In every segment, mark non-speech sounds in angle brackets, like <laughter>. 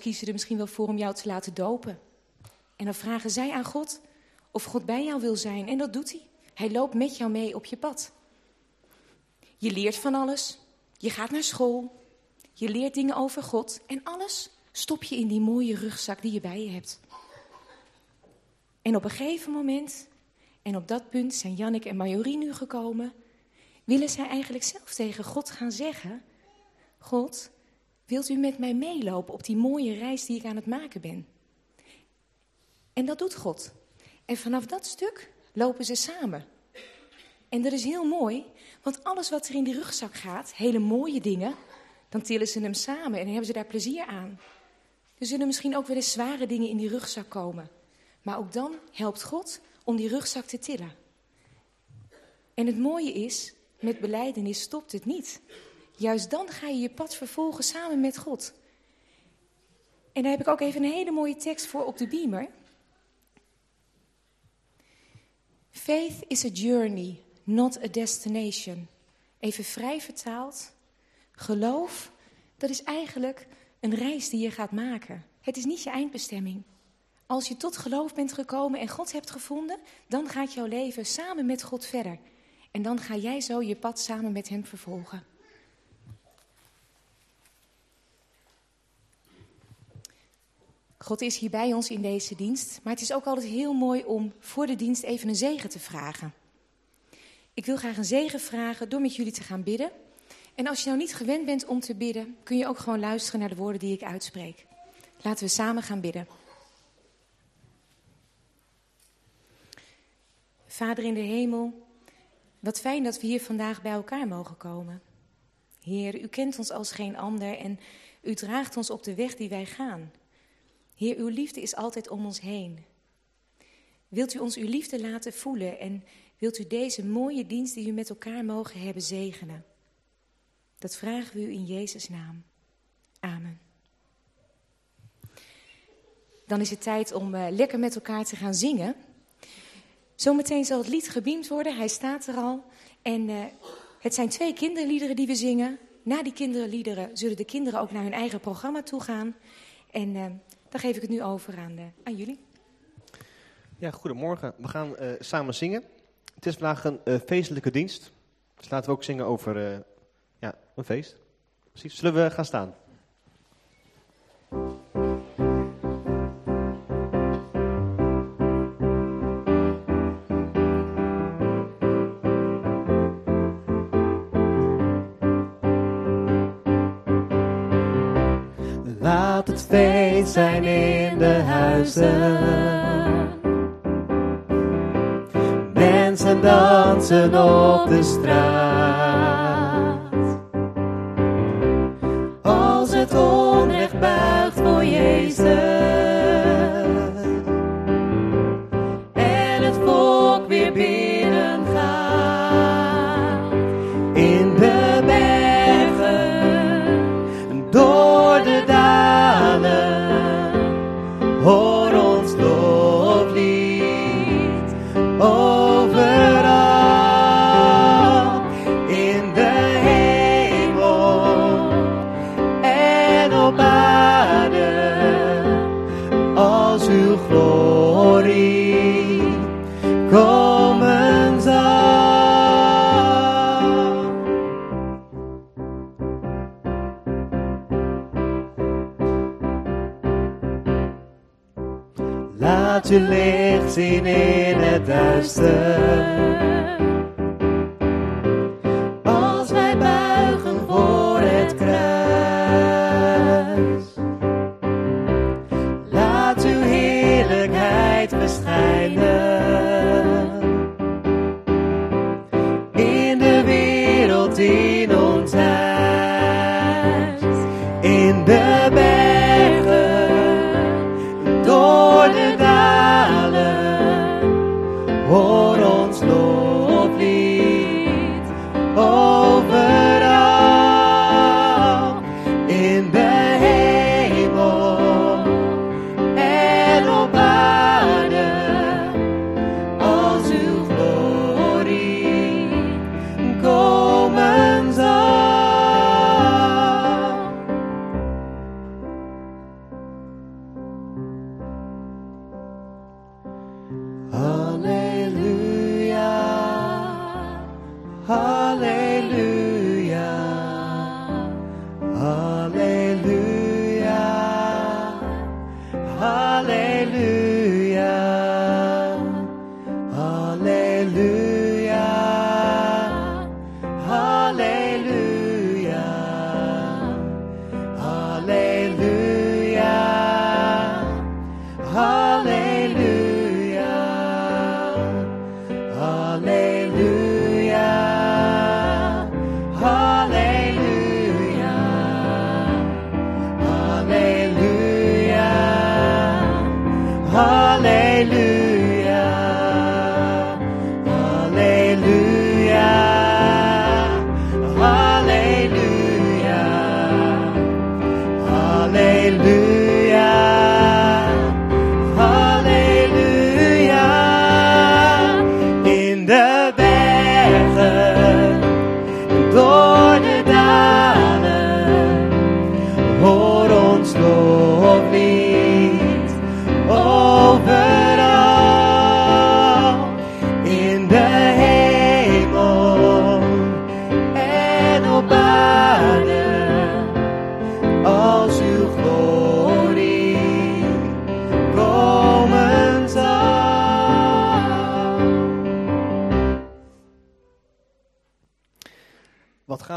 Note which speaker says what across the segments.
Speaker 1: kiezen er misschien wel voor om jou te laten dopen. En dan vragen zij aan God of God bij jou wil zijn. En dat doet hij. Hij loopt met jou mee op je pad. Je leert van alles. Je gaat naar school. Je leert dingen over God. En alles stop je in die mooie rugzak die je bij je hebt. En op een gegeven moment, en op dat punt zijn Jannik en Marjorie nu gekomen, willen zij eigenlijk zelf tegen God gaan zeggen: God, wilt u met mij meelopen op die mooie reis die ik aan het maken ben? En dat doet God. En vanaf dat stuk lopen ze samen. En dat is heel mooi, want alles wat er in die rugzak gaat, hele mooie dingen, dan tillen ze hem samen en hebben ze daar plezier aan. Er zullen misschien ook wel eens zware dingen in die rugzak komen. Maar ook dan helpt God om die rugzak te tillen. En het mooie is, met beleidenis stopt het niet. Juist dan ga je je pad vervolgen samen met God. En daar heb ik ook even een hele mooie tekst voor op de beamer. Faith is a journey, not a destination. Even vrij vertaald. Geloof, dat is eigenlijk een reis die je gaat maken. Het is niet je eindbestemming. Als je tot geloof bent gekomen en God hebt gevonden, dan gaat jouw leven samen met God verder. En dan ga jij zo je pad samen met Hem vervolgen. God is hier bij ons in deze dienst, maar het is ook altijd heel mooi om voor de dienst even een zegen te vragen. Ik wil graag een zegen vragen door met jullie te gaan bidden. En als je nou niet gewend bent om te bidden, kun je ook gewoon luisteren naar de woorden die ik uitspreek. Laten we samen gaan bidden. Vader in de hemel, wat fijn dat we hier vandaag bij elkaar mogen komen. Heer, u kent ons als geen ander en u draagt ons op de weg die wij gaan. Heer, uw liefde is altijd om ons heen. Wilt u ons uw liefde laten voelen en wilt u deze mooie dienst die u met elkaar mogen hebben zegenen? Dat vragen we u in Jezus' naam. Amen. Dan is het tijd om uh, lekker met elkaar te gaan zingen. Zometeen zal het lied gebeamd worden, hij staat er al. En uh, het zijn twee kinderliederen die we zingen. Na die kinderliederen zullen de kinderen ook naar hun eigen programma toe gaan. En uh, dan geef ik het nu over aan, aan jullie.
Speaker 2: Ja, goedemorgen. We gaan samen zingen. Het is vandaag een feestelijke dienst. Dus laten we ook zingen over ja, een feest. Precies. Zullen we gaan staan?
Speaker 3: Het feest zijn in de huizen. Mensen dansen op de straat. Als het onrecht buigt voor Jezus.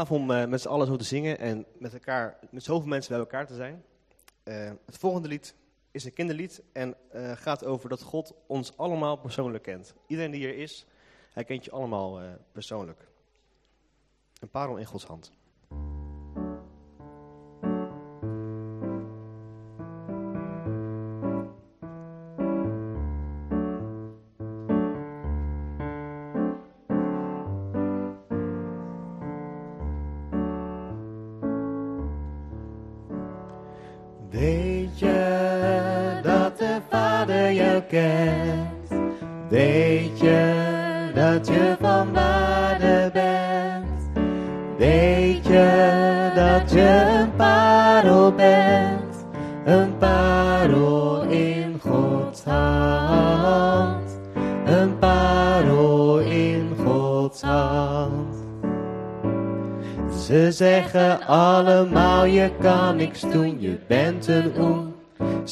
Speaker 2: Gaaf om eh, met z'n allen zo te zingen en met elkaar, met zoveel mensen bij elkaar te zijn. Eh, het volgende lied is een kinderlied en eh, gaat over dat God ons allemaal persoonlijk kent. Iedereen die hier is, hij kent je allemaal persoonlijk. Een parel in Gods hand.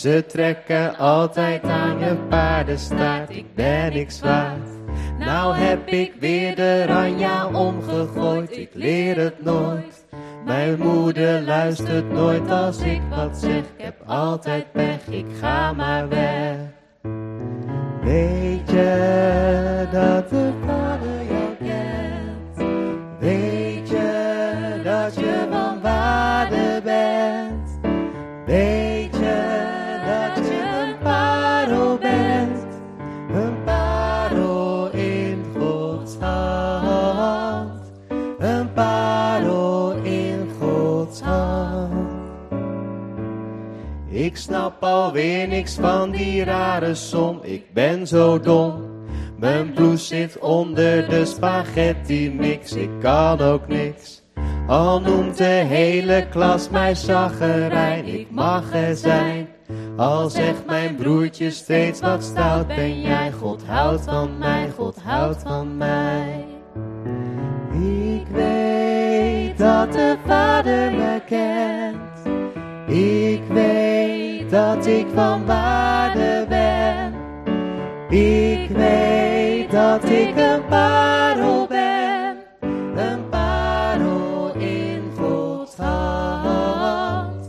Speaker 3: Ze trekken altijd aan je paardenstaart, ik ben niks waard. Nou heb ik weer de ranja omgegooid, ik leer het nooit. Mijn moeder luistert nooit als ik wat zeg, ik heb altijd pech, ik ga maar weg. Weet je dat de alweer niks van die rare som, ik ben zo dom. Mijn blouse zit onder de spaghetti mix, ik kan ook niks. Al noemt de hele klas mij zaggerijn, ik mag er zijn. Al zegt mijn broertje steeds wat stout ben jij, God houdt van mij, God houdt van mij. Ik weet dat de Vader me kent. Ik weet dat ik van waarde ben. Ik weet dat ik een parel ben. Een parel in Gods hand.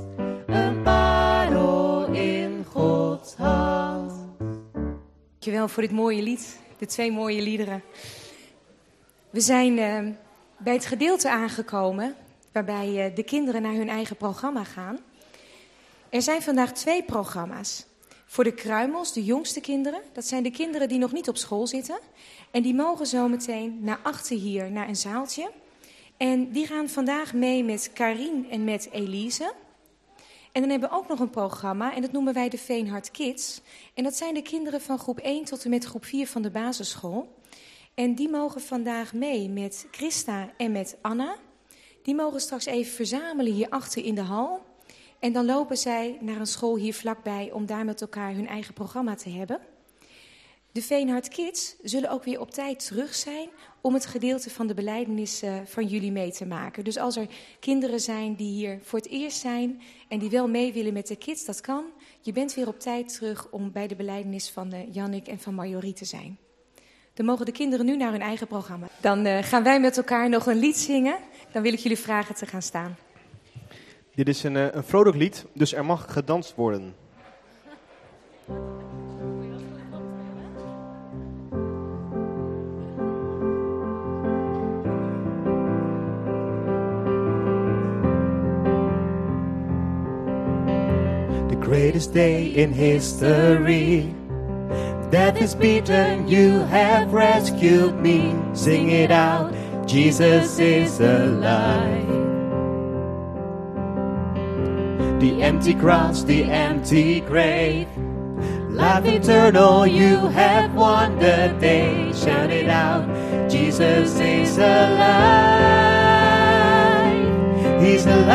Speaker 3: Een parel in Gods hand.
Speaker 1: Dankjewel voor dit mooie lied, de twee mooie liederen. We zijn eh, bij het gedeelte aangekomen waarbij eh, de kinderen naar hun eigen programma gaan. Er zijn vandaag twee programma's. Voor de kruimels, de jongste kinderen, dat zijn de kinderen die nog niet op school zitten. En die mogen zometeen naar achter hier, naar een zaaltje. En die gaan vandaag mee met Karien en met Elise. En dan hebben we ook nog een programma en dat noemen wij de Veenhard Kids. En dat zijn de kinderen van groep 1 tot en met groep 4 van de basisschool. En die mogen vandaag mee met Christa en met Anna. Die mogen straks even verzamelen hierachter in de hal. En dan lopen zij naar een school hier vlakbij om daar met elkaar hun eigen programma te hebben. De Veenhard Kids zullen ook weer op tijd terug zijn om het gedeelte van de beleidenis eh, van jullie mee te maken. Dus als er kinderen zijn die hier voor het eerst zijn en die wel mee willen met de kids, dat kan. Je bent weer op tijd terug om bij de beleidenis van uh, Jannik en van Marjorie te zijn. Dan mogen de kinderen nu naar hun eigen programma. Dan uh, gaan wij met elkaar nog een lied zingen. Dan wil ik jullie vragen te gaan staan.
Speaker 2: Dit is een, uh, een vrolijk lied, dus er mag gedanst worden.
Speaker 3: The greatest day in history. Death is beaten, you have rescued me. Sing it out, Jesus is alive. The empty cross, the empty grave. Life eternal, you have won the day. Shout it out, Jesus is alive. He's alive.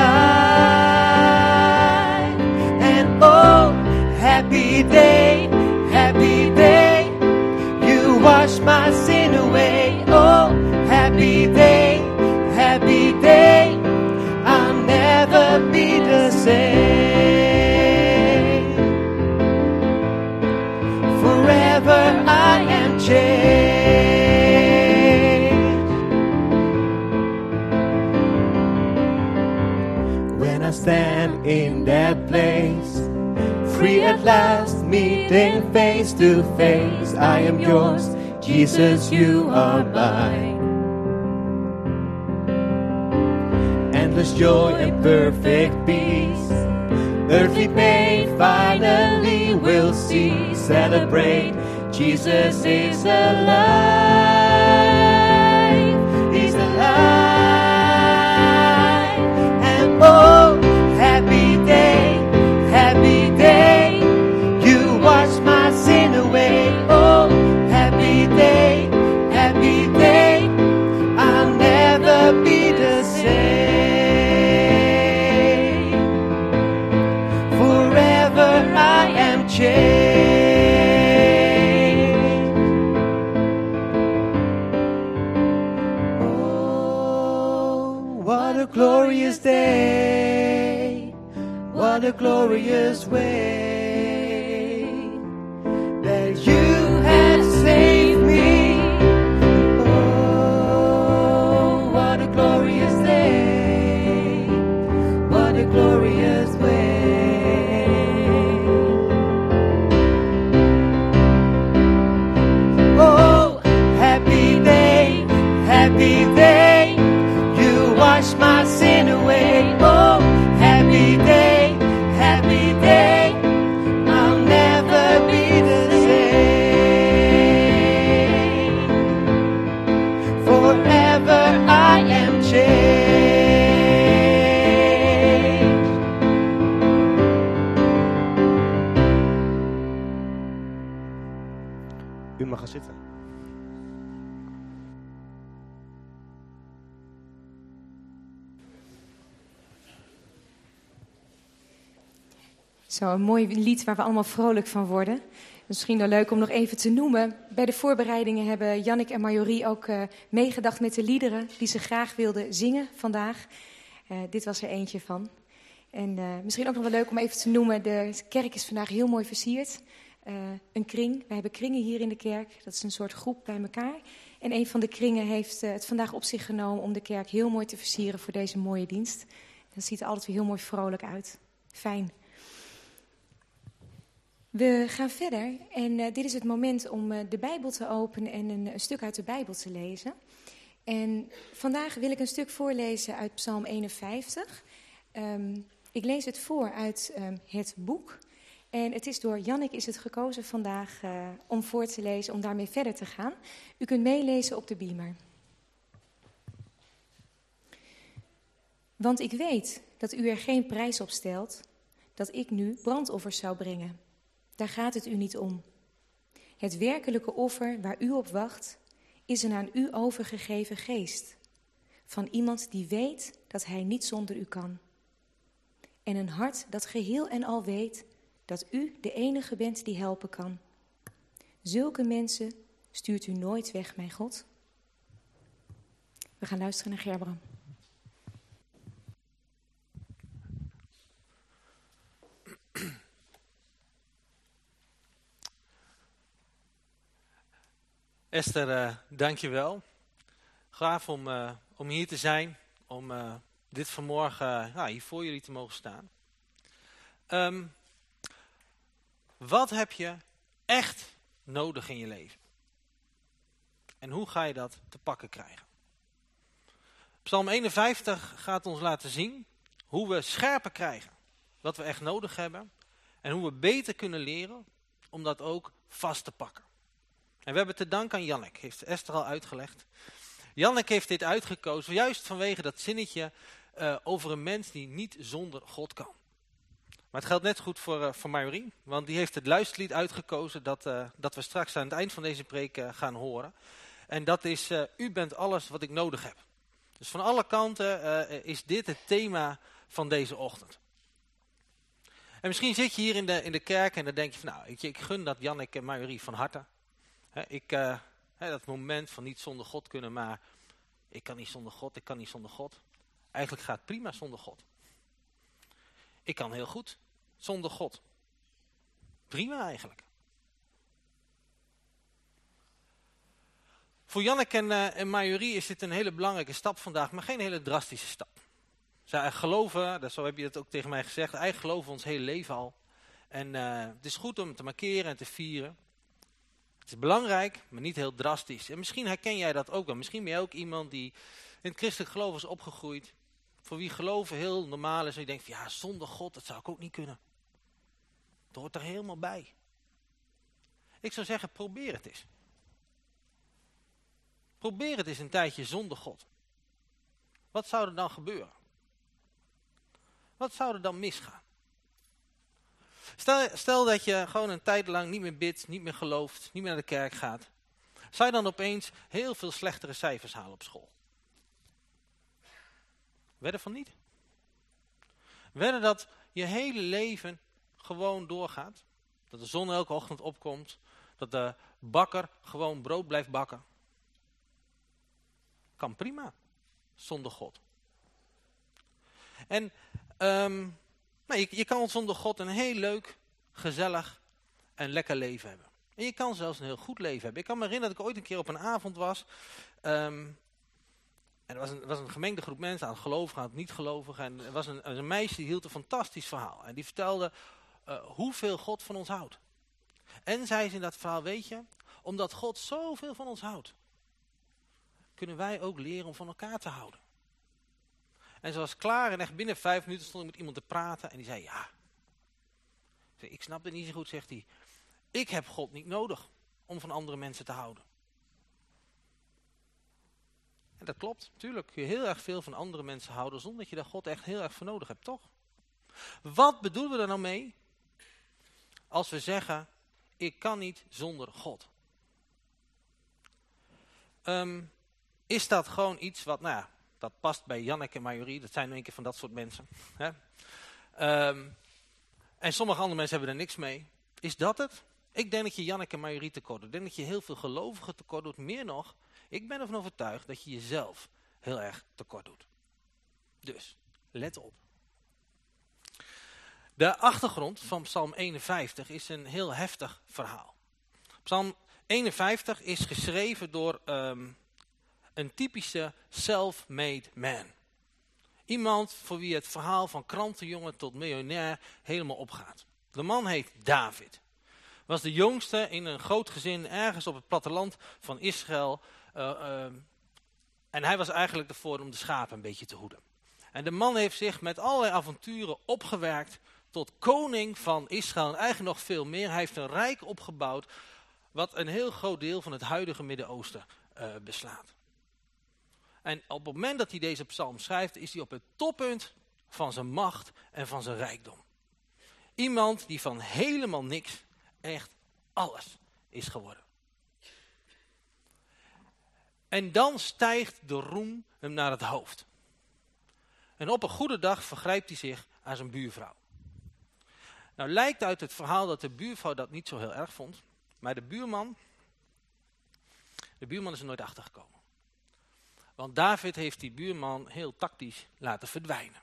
Speaker 3: And oh, happy day, happy day. You wash my sin away. Oh, happy day, at last, meeting face to face. I am yours, Jesus, you are mine. Endless joy and perfect peace. Earthly pain finally will cease. Celebrate, Jesus is alive. He's alive. And oh, happy day, the glorious way.
Speaker 1: Zo, een mooi lied waar we allemaal vrolijk van worden. Misschien wel leuk om nog even te noemen. Bij de voorbereidingen hebben Jannik en Marjorie ook eh, meegedacht met de liederen die ze graag wilden zingen vandaag. Eh, dit was er eentje van. En eh, misschien ook nog wel leuk om even te noemen. De kerk is vandaag heel mooi versierd. Een kring. We hebben kringen hier in de kerk. Dat is een soort groep bij elkaar. En een van de kringen heeft het vandaag op zich genomen om de kerk heel mooi te versieren voor deze mooie dienst. Dat ziet er altijd weer heel mooi vrolijk uit. Fijn. We gaan verder en eh, dit is het moment om eh, de Bijbel te openen en een, stuk uit de Bijbel te lezen. En vandaag wil ik een stuk voorlezen uit Psalm 51. Ehm, ik lees het voor uit ehm, het boek. En het is door Jannik is het gekozen vandaag eh, om voor te lezen, om daarmee verder te gaan. U kunt meelezen op de beamer. Want ik weet dat u er geen prijs op stelt dat ik nu brandoffers zou brengen. Daar gaat het u niet om. Het werkelijke offer waar u op wacht, is een aan u overgegeven geest. Van iemand die weet dat hij niet zonder u kan. En een hart dat geheel en al weet dat u de enige bent die helpen kan. Zulke mensen stuurt u nooit weg, mijn God. We gaan luisteren naar Gerbram.
Speaker 4: Esther, uh, dank je wel. Om, uh, om hier te zijn, om uh, dit vanmorgen uh, hier voor jullie te mogen staan. Um, wat heb je echt nodig in je leven? En hoe ga je dat te pakken krijgen? Psalm 51 gaat ons laten zien hoe we scherper krijgen. Wat we echt nodig hebben. En hoe we beter kunnen leren om dat ook vast te pakken. En we hebben te danken aan Jannek, heeft Esther al uitgelegd. Jannek heeft dit uitgekozen, juist vanwege dat zinnetje uh, over een mens die niet zonder God kan. Maar het geldt net goed voor, uh, voor Marjorie, want die heeft het luisterlied uitgekozen dat, uh, dat we straks aan het eind van deze preek gaan horen. En dat is, u bent alles wat ik nodig heb. Dus van alle kanten is dit het thema van deze ochtend. En misschien zit je hier in de, in de kerk en dan denk je van, nou, ik, ik gun dat Jannek en Marjorie van harte. Ik, he, dat moment van niet zonder God kunnen, maar ik kan niet zonder God, ik kan niet zonder God. Eigenlijk gaat het prima zonder God. Ik kan heel goed zonder God. Prima eigenlijk. Voor Janneke en, uh, is dit een hele belangrijke stap vandaag, maar geen hele drastische stap. Zij geloven, dat, zo heb je het ook tegen mij gezegd, eigenlijk geloven ons hele leven al. En uh, het is goed om te markeren en te vieren. Het is belangrijk, maar niet heel drastisch. En misschien herken jij dat ook wel. Misschien ben jij ook iemand die in het christelijk geloof is opgegroeid. Voor wie geloven heel normaal is. En je denkt, ja, zonder God, dat zou ik ook niet kunnen. Het hoort er helemaal bij. Ik zou zeggen, probeer het eens. Probeer het eens een tijdje zonder God. Wat zou er dan gebeuren? Wat zou er dan misgaan? Stel, stel dat je gewoon een tijd lang niet meer bidt, niet meer gelooft, niet meer naar de kerk gaat. Zou je dan opeens heel veel slechtere cijfers halen op school? Wedden van niet? Wedden dat je hele leven gewoon doorgaat? Dat de zon elke ochtend opkomt? Dat de bakker gewoon brood blijft bakken? Kan prima, zonder God. En um, nou, je, je kan zonder God een heel leuk, gezellig en lekker leven hebben. En je kan zelfs een heel goed leven hebben. Ik kan me herinneren dat ik ooit een keer op een avond was. Um, en er was een, was een gemengde groep mensen, aan gelovigen, aan het niet-gelovigen. En er was een, een, meisje die hield een fantastisch verhaal. En die vertelde uh, hoeveel God van ons houdt. En zei ze in dat verhaal, weet je, omdat God zoveel van ons houdt, kunnen wij ook leren om van elkaar te houden. En ze was klaar en echt binnen vijf minuten stond ik met iemand te praten. En die zei, ja. Ik snap het niet zo goed, zegt hij. Ik heb God niet nodig om van andere mensen te houden. En dat klopt, natuurlijk. Kun je heel erg veel van andere mensen houden zonder dat je daar God echt heel erg voor nodig hebt, toch? Wat bedoelen we er nou mee? Als we zeggen, ik kan niet zonder God. Um, is dat gewoon iets wat, nou ja, dat past bij Janneke en Marjorie. Dat zijn een keer van dat soort mensen. Hè? Um, en sommige andere mensen hebben er niks mee. Is dat het? Ik denk dat je Janneke en Marjorie tekort doet. Ik denk dat je heel veel gelovigen tekort doet. Meer nog, ik ben ervan overtuigd dat je jezelf heel erg tekort doet. Dus, let op. De achtergrond van Psalm 51 is een heel heftig verhaal. Psalm 51 is geschreven door um, een typische self-made man. Iemand voor wie het verhaal van krantenjongen tot miljonair helemaal opgaat. De man heet David. Was de jongste in een groot gezin ergens op het platteland van Israël. Uh, uh, en hij was eigenlijk ervoor om de schapen een beetje te hoeden. En de man heeft zich met allerlei avonturen opgewerkt tot koning van Israël. En eigenlijk nog veel meer. Hij heeft een rijk opgebouwd wat een heel groot deel van het huidige Midden-Oosten uh, beslaat. En op het moment dat hij deze psalm schrijft, is hij op het toppunt van zijn macht en van zijn rijkdom. Iemand die van helemaal niks echt alles is geworden. En dan stijgt de roem hem naar het hoofd. En op een goede dag vergrijpt hij zich aan zijn buurvrouw. Nou lijkt uit het verhaal dat de buurvrouw dat niet zo heel erg vond. Maar de buurman, de buurman is er nooit achtergekomen. Want David heeft die buurman heel tactisch laten verdwijnen.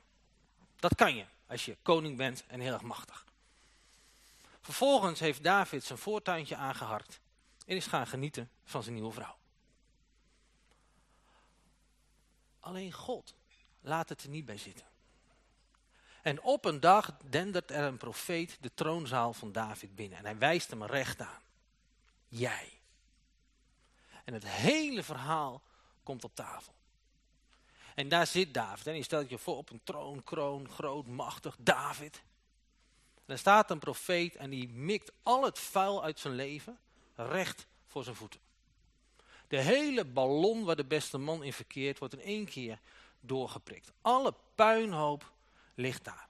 Speaker 4: Dat kan je als je koning bent en heel erg machtig. Vervolgens heeft David zijn voortuintje aangeharkt en is gaan genieten van zijn nieuwe vrouw. Alleen God laat het er niet bij zitten. En op een dag dendert er een profeet de troonzaal van David binnen. En hij wijst hem recht aan. Jij. En het hele verhaal komt op tafel. En daar zit David. En je stelt je voor op een troon, kroon, groot, machtig, David. En er staat een profeet en die mikt al het vuil uit zijn leven recht voor zijn voeten. De hele ballon waar de beste man in verkeert wordt in één keer doorgeprikt. Alle puinhoop ligt daar.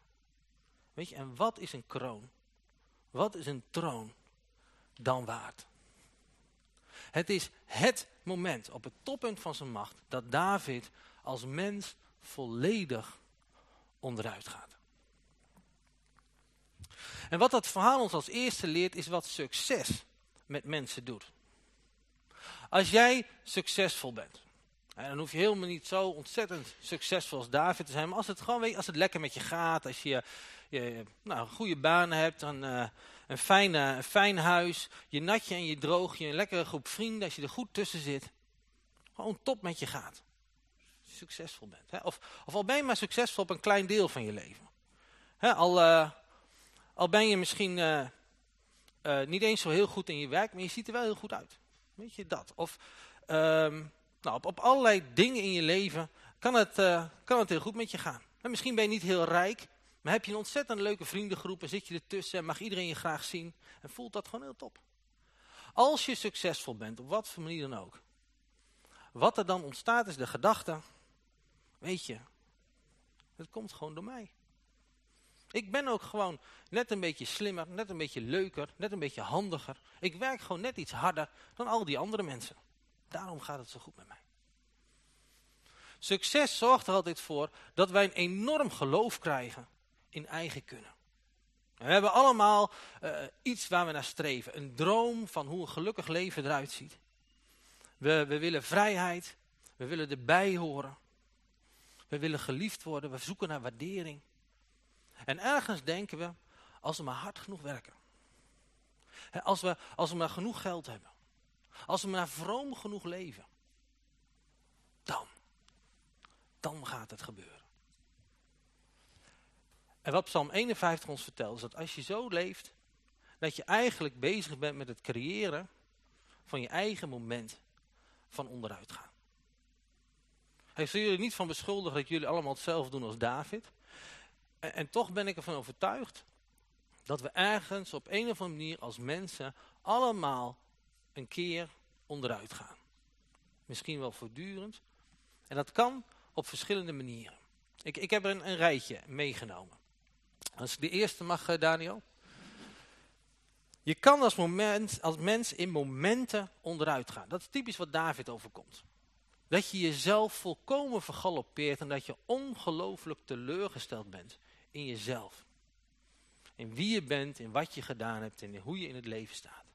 Speaker 4: Weet je, en wat is een kroon? Wat is een troon dan waard? Het is het moment op het toppunt van zijn macht dat David als mens volledig onderuit gaat. En wat dat verhaal ons als eerste leert is wat succes met mensen doet. Als jij succesvol bent, en dan hoef je helemaal niet zo ontzettend succesvol als David te zijn, maar als het gewoon als het lekker met je gaat, als je, je nou, een goede baan hebt, een, uh, een, fijne, een fijn huis, je natje en je droogje, een lekkere groep vrienden, als je er goed tussen zit, gewoon top met je gaat. Succesvol bent. Hè? Of, of al ben je maar succesvol op een klein deel van je leven. Hè, al, uh, Al ben je misschien uh, niet eens zo heel goed in je werk, maar je ziet er wel heel goed uit. Weet je dat? Of um, nou, op, op, allerlei dingen in je leven kan het, kan het heel goed met je gaan. En misschien ben je niet heel rijk, maar heb je een ontzettend leuke vriendengroep en zit je ertussen en mag iedereen je graag zien en voelt dat gewoon heel top. Als je succesvol bent, op wat voor manier dan ook. Wat er dan ontstaat is de gedachte, weet je, het komt gewoon door mij. Ik ben ook gewoon net een beetje slimmer, net een beetje leuker, net een beetje handiger. Ik werk gewoon net iets harder dan al die andere mensen. Daarom gaat het zo goed met mij. Succes zorgt er altijd voor dat wij een enorm geloof krijgen in eigen kunnen. We hebben allemaal uh, iets waar we naar streven. Een droom van hoe een gelukkig leven eruit ziet. We, we willen vrijheid. We willen erbij horen. We willen geliefd worden. We zoeken naar waardering. En ergens denken we, als we maar hard genoeg werken. Als we, als we maar genoeg geld hebben. Als we maar vroom genoeg leven. Dan. Dan gaat het gebeuren. En wat Psalm 51 ons vertelt, is dat als je zo leeft, dat je eigenlijk bezig bent met het creëren van je eigen moment van onderuit gaan. Hij zal jullie niet van beschuldigen dat jullie allemaal hetzelfde doen als David. En, en, toch ben ik ervan overtuigd dat we ergens op een of andere manier als mensen allemaal een keer onderuit gaan. Misschien wel voortdurend. En dat kan op verschillende manieren. Ik, ik heb er een, een rijtje meegenomen. Als ik de eerste mag, eh, Daniel. Je kan als, moment, als mens in momenten onderuit gaan. Dat is typisch wat David overkomt. Dat je jezelf volkomen vergalopeert en dat je ongelooflijk teleurgesteld bent in jezelf. In wie je bent, in wat je gedaan hebt en in hoe je in het leven staat.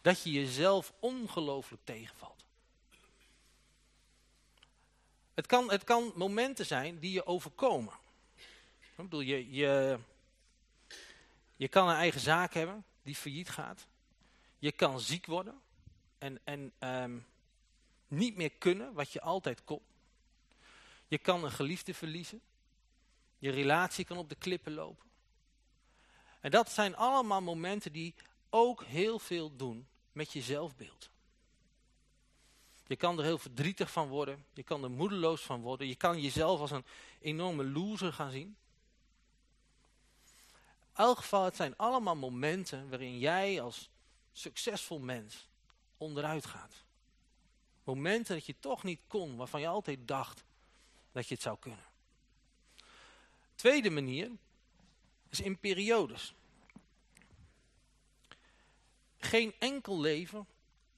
Speaker 4: Dat je jezelf ongelooflijk tegenvalt. Het kan, het kan momenten zijn die je overkomen. Ik bedoel, je, je, je kan een eigen zaak hebben die failliet gaat. Je kan ziek worden en, en um, niet meer kunnen wat je altijd kon. Je kan een geliefde verliezen. Je relatie kan op de klippen lopen. En dat zijn allemaal momenten die ook heel veel doen met je zelfbeeld. Je kan er heel verdrietig van worden. Je kan er moedeloos van worden. Je kan jezelf als een enorme loser gaan zien elk geval, het zijn allemaal momenten waarin jij als succesvol mens onderuit gaat. Momenten dat je toch niet kon, waarvan je altijd dacht dat je het zou kunnen. Tweede manier is in periodes. Geen enkel leven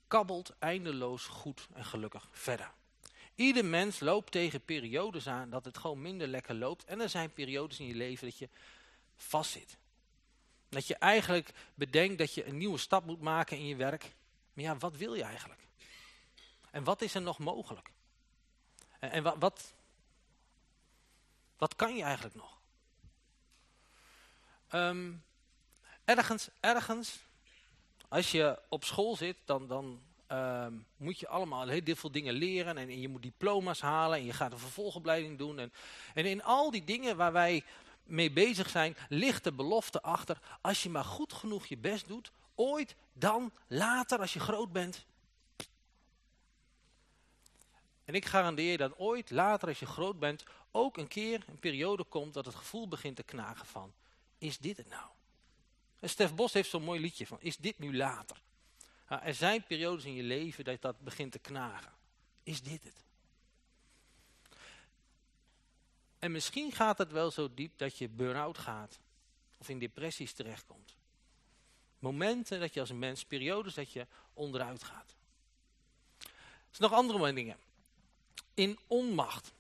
Speaker 4: kabbelt eindeloos goed en gelukkig verder. Ieder mens loopt tegen periodes aan dat het gewoon minder lekker loopt. En er zijn periodes in je leven dat je vastzit. Dat je eigenlijk bedenkt dat je een nieuwe stap moet maken in je werk. Maar ja, wat wil je eigenlijk? En wat is er nog mogelijk? En, en wat, wat, kan je eigenlijk nog? Um, ergens, ergens, als je op school zit, dan, dan um, moet je allemaal heel veel dingen leren. En, en, je moet diploma's halen en je gaat een vervolgopleiding doen. En, en in al die dingen waar wij mee bezig zijn, ligt de belofte achter. Als je maar goed genoeg je best doet, ooit, dan, later, als je groot bent. En ik garandeer dat ooit, later, als je groot bent, ook een keer een periode komt dat het gevoel begint te knagen van, is dit het nou? En Stef Bos heeft zo'n mooi liedje van, is dit nu later? er zijn periodes in je leven dat dat begint te knagen. Is dit het? En misschien gaat het wel zo diep dat je burn-out gaat. Of in depressies terechtkomt. Momenten dat je als een mens, periodes dat je onderuit gaat. Er zijn nog andere dingen. In onmacht.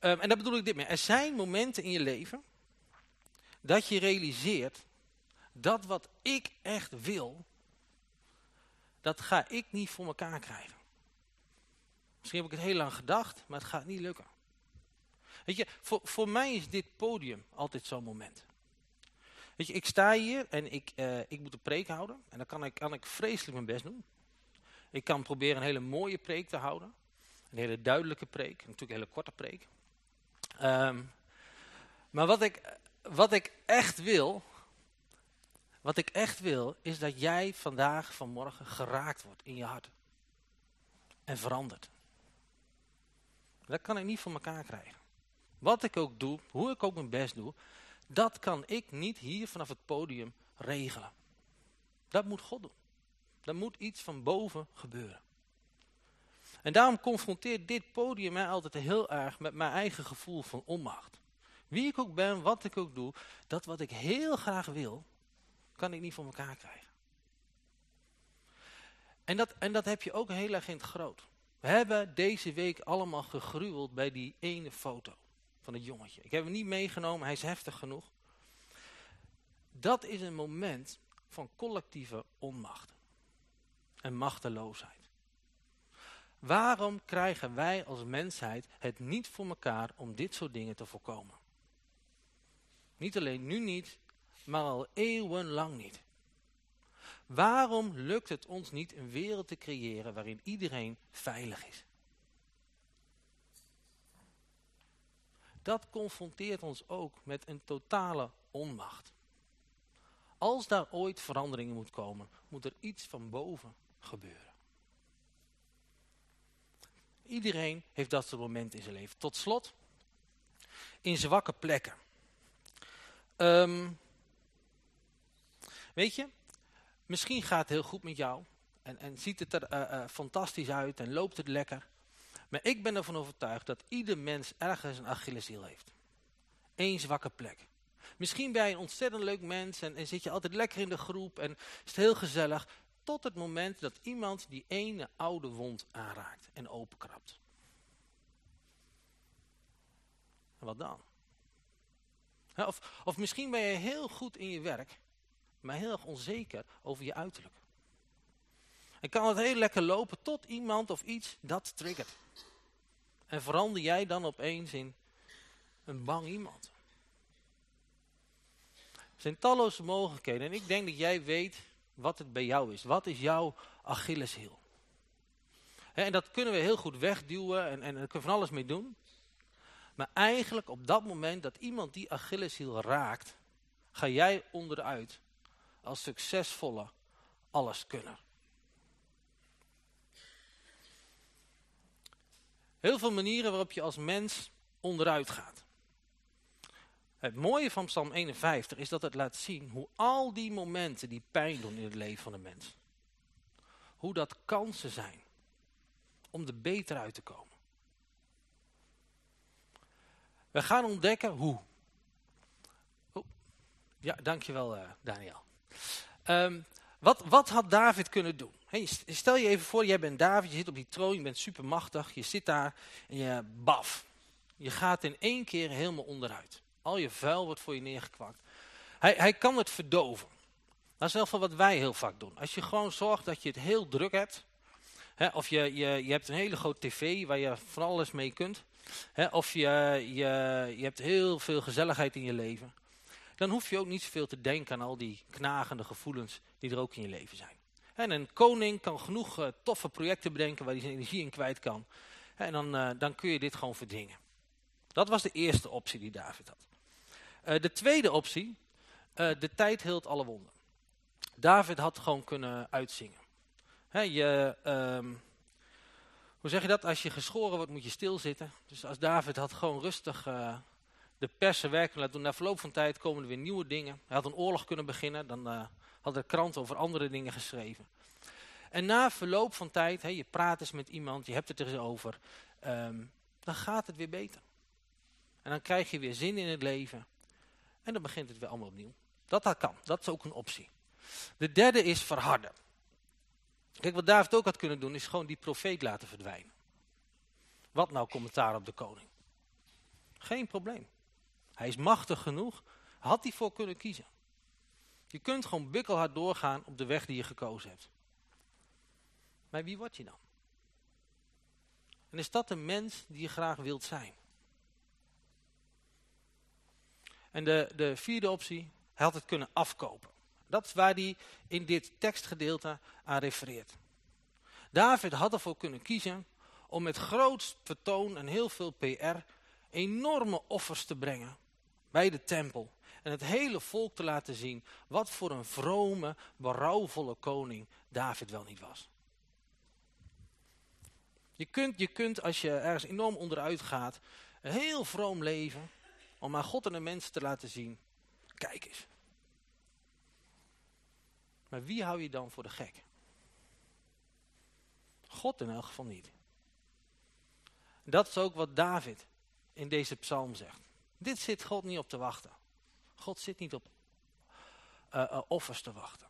Speaker 4: Um, en daar bedoel ik dit mee. Er zijn momenten in je leven dat je realiseert dat wat ik echt wil, dat ga ik niet voor elkaar krijgen. Misschien heb ik het heel lang gedacht, maar het gaat niet lukken. Weet je, voor, voor mij is dit podium altijd zo'n moment. Weet je, ik sta hier en ik, uh, ik moet een preek houden. En dan kan ik, kan ik vreselijk mijn best doen. Ik kan proberen een hele mooie preek te houden. Een hele duidelijke preek. Natuurlijk een hele korte preek. Um, maar wat ik, wat ik echt wil, Wat ik echt wil, is dat jij vandaag, vanmorgen, geraakt wordt in je hart. En verandert. Dat kan ik niet voor elkaar krijgen. Wat ik ook doe, hoe ik ook mijn best doe, dat kan ik niet hier vanaf het podium regelen. Dat moet God doen. Dat moet iets van boven gebeuren. En daarom confronteert dit podium mij altijd heel erg met mijn eigen gevoel van onmacht. Wie ik ook ben, wat ik ook doe, dat wat ik heel graag wil, kan ik niet voor elkaar krijgen. En dat, en dat heb je ook heel erg in het groot. We hebben deze week allemaal gegruweld bij die ene foto van het jongetje. Ik heb hem niet meegenomen, hij is heftig genoeg. Dat is een moment van collectieve onmacht en machteloosheid. Waarom krijgen wij als mensheid het niet voor elkaar om dit soort dingen te voorkomen? Niet alleen nu niet, maar al eeuwenlang niet. Waarom lukt het ons niet een wereld te creëren waarin iedereen veilig is? Dat confronteert ons ook met een totale onmacht. Als daar ooit verandering moet komen, moet er iets van boven gebeuren. Iedereen heeft dat soort momenten in zijn leven. Tot slot, in zwakke plekken. Um, weet je, misschien gaat het heel goed met jou. En, en ziet het er uh, uh, fantastisch uit en loopt het lekker. Maar ik ben ervan overtuigd dat ieder mens ergens een Achilleshiel heeft. Eén zwakke plek. Misschien ben je een ontzettend leuk mens en, en, zit je altijd lekker in de groep en is het heel gezellig. Tot het moment dat iemand die ene oude wond aanraakt en openkrabt. En wat dan? Of, of misschien ben je heel goed in je werk, maar heel erg onzeker over je uiterlijk. En kan het heel lekker lopen tot iemand of iets dat triggert. En verander jij dan opeens in een bang iemand. Er zijn talloze mogelijkheden. En ik denk dat jij weet wat het bij jou is. Wat is jouw Achilleshiel? En dat kunnen we heel goed wegduwen en, en daar kunnen we van alles mee doen. Maar eigenlijk op dat moment dat iemand die Achilleshiel raakt, ga jij onderuit als succesvolle alleskunner. Heel veel manieren waarop je als mens onderuit gaat. Het mooie van Psalm 51 is dat het laat zien hoe al die momenten die pijn doen in het leven van de mens. Hoe dat kansen zijn om er beter uit te komen. We gaan ontdekken hoe. Oh, ja, dankjewel uh, Daniel. Um, wat, wat had David kunnen doen? Stel je even voor, jij bent David, je zit op die troon, je bent supermachtig, je zit daar en je baf. Je gaat in één keer helemaal onderuit. Al je vuil wordt voor je neergekwakt. Hij, hij kan het verdoven. Dat is wel wat wij heel vaak doen. Als je gewoon zorgt dat je het heel druk hebt. Hè, of je, je, je hebt een hele grote tv waar je van alles mee kunt. Hè, of je, je, je hebt heel veel gezelligheid in je leven. Dan hoef je ook niet zoveel te denken aan al die knagende gevoelens die er ook in je leven zijn. En een koning kan genoeg uh, toffe projecten bedenken waar hij zijn energie in kwijt kan. En dan, uh, dan kun je dit gewoon verdringen. Dat was de eerste optie die David had. Uh, de tweede optie, de tijd hield alle wonden. David had gewoon kunnen uitzingen. Je, um, hoe zeg je dat? Als je geschoren wordt moet je stilzitten. Dus als David had gewoon rustig de persen werken laten doen. Na verloop van tijd komen er weer nieuwe dingen. Hij had een oorlog kunnen beginnen. Dan had de krant over andere dingen geschreven. En na verloop van tijd, je praat eens met iemand, je hebt het er eens over, um, dan gaat het weer beter. En dan krijg je weer zin in het leven. En dan begint het weer allemaal opnieuw. Dat, dat kan, dat is ook een optie. De derde is verharden. Kijk, wat David ook had kunnen doen, is gewoon die profeet laten verdwijnen. Wat nou commentaar op de koning? Geen probleem. Hij is machtig genoeg, had hij voor kunnen kiezen. Je kunt gewoon bikkelhard doorgaan op de weg die je gekozen hebt. Maar wie word je dan? En is dat de mens die je graag wilt zijn? En de, de vierde optie, hij had het kunnen afkopen. Dat is waar hij in dit tekstgedeelte aan refereert. David had ervoor kunnen kiezen om met groot vertoon en heel veel PR enorme offers te brengen bij de tempel en het hele volk te laten zien wat voor een vrome, berouwvolle koning David wel niet was. Je kunt, je kunt als je ergens enorm onderuit gaat, een heel vroom leven, om aan God en de mensen te laten zien, kijk eens. Maar wie hou je dan voor de gek? God in elk geval niet. Dat is ook wat David in deze psalm zegt. Dit zit God niet op te wachten. God zit niet op uh, offers te wachten.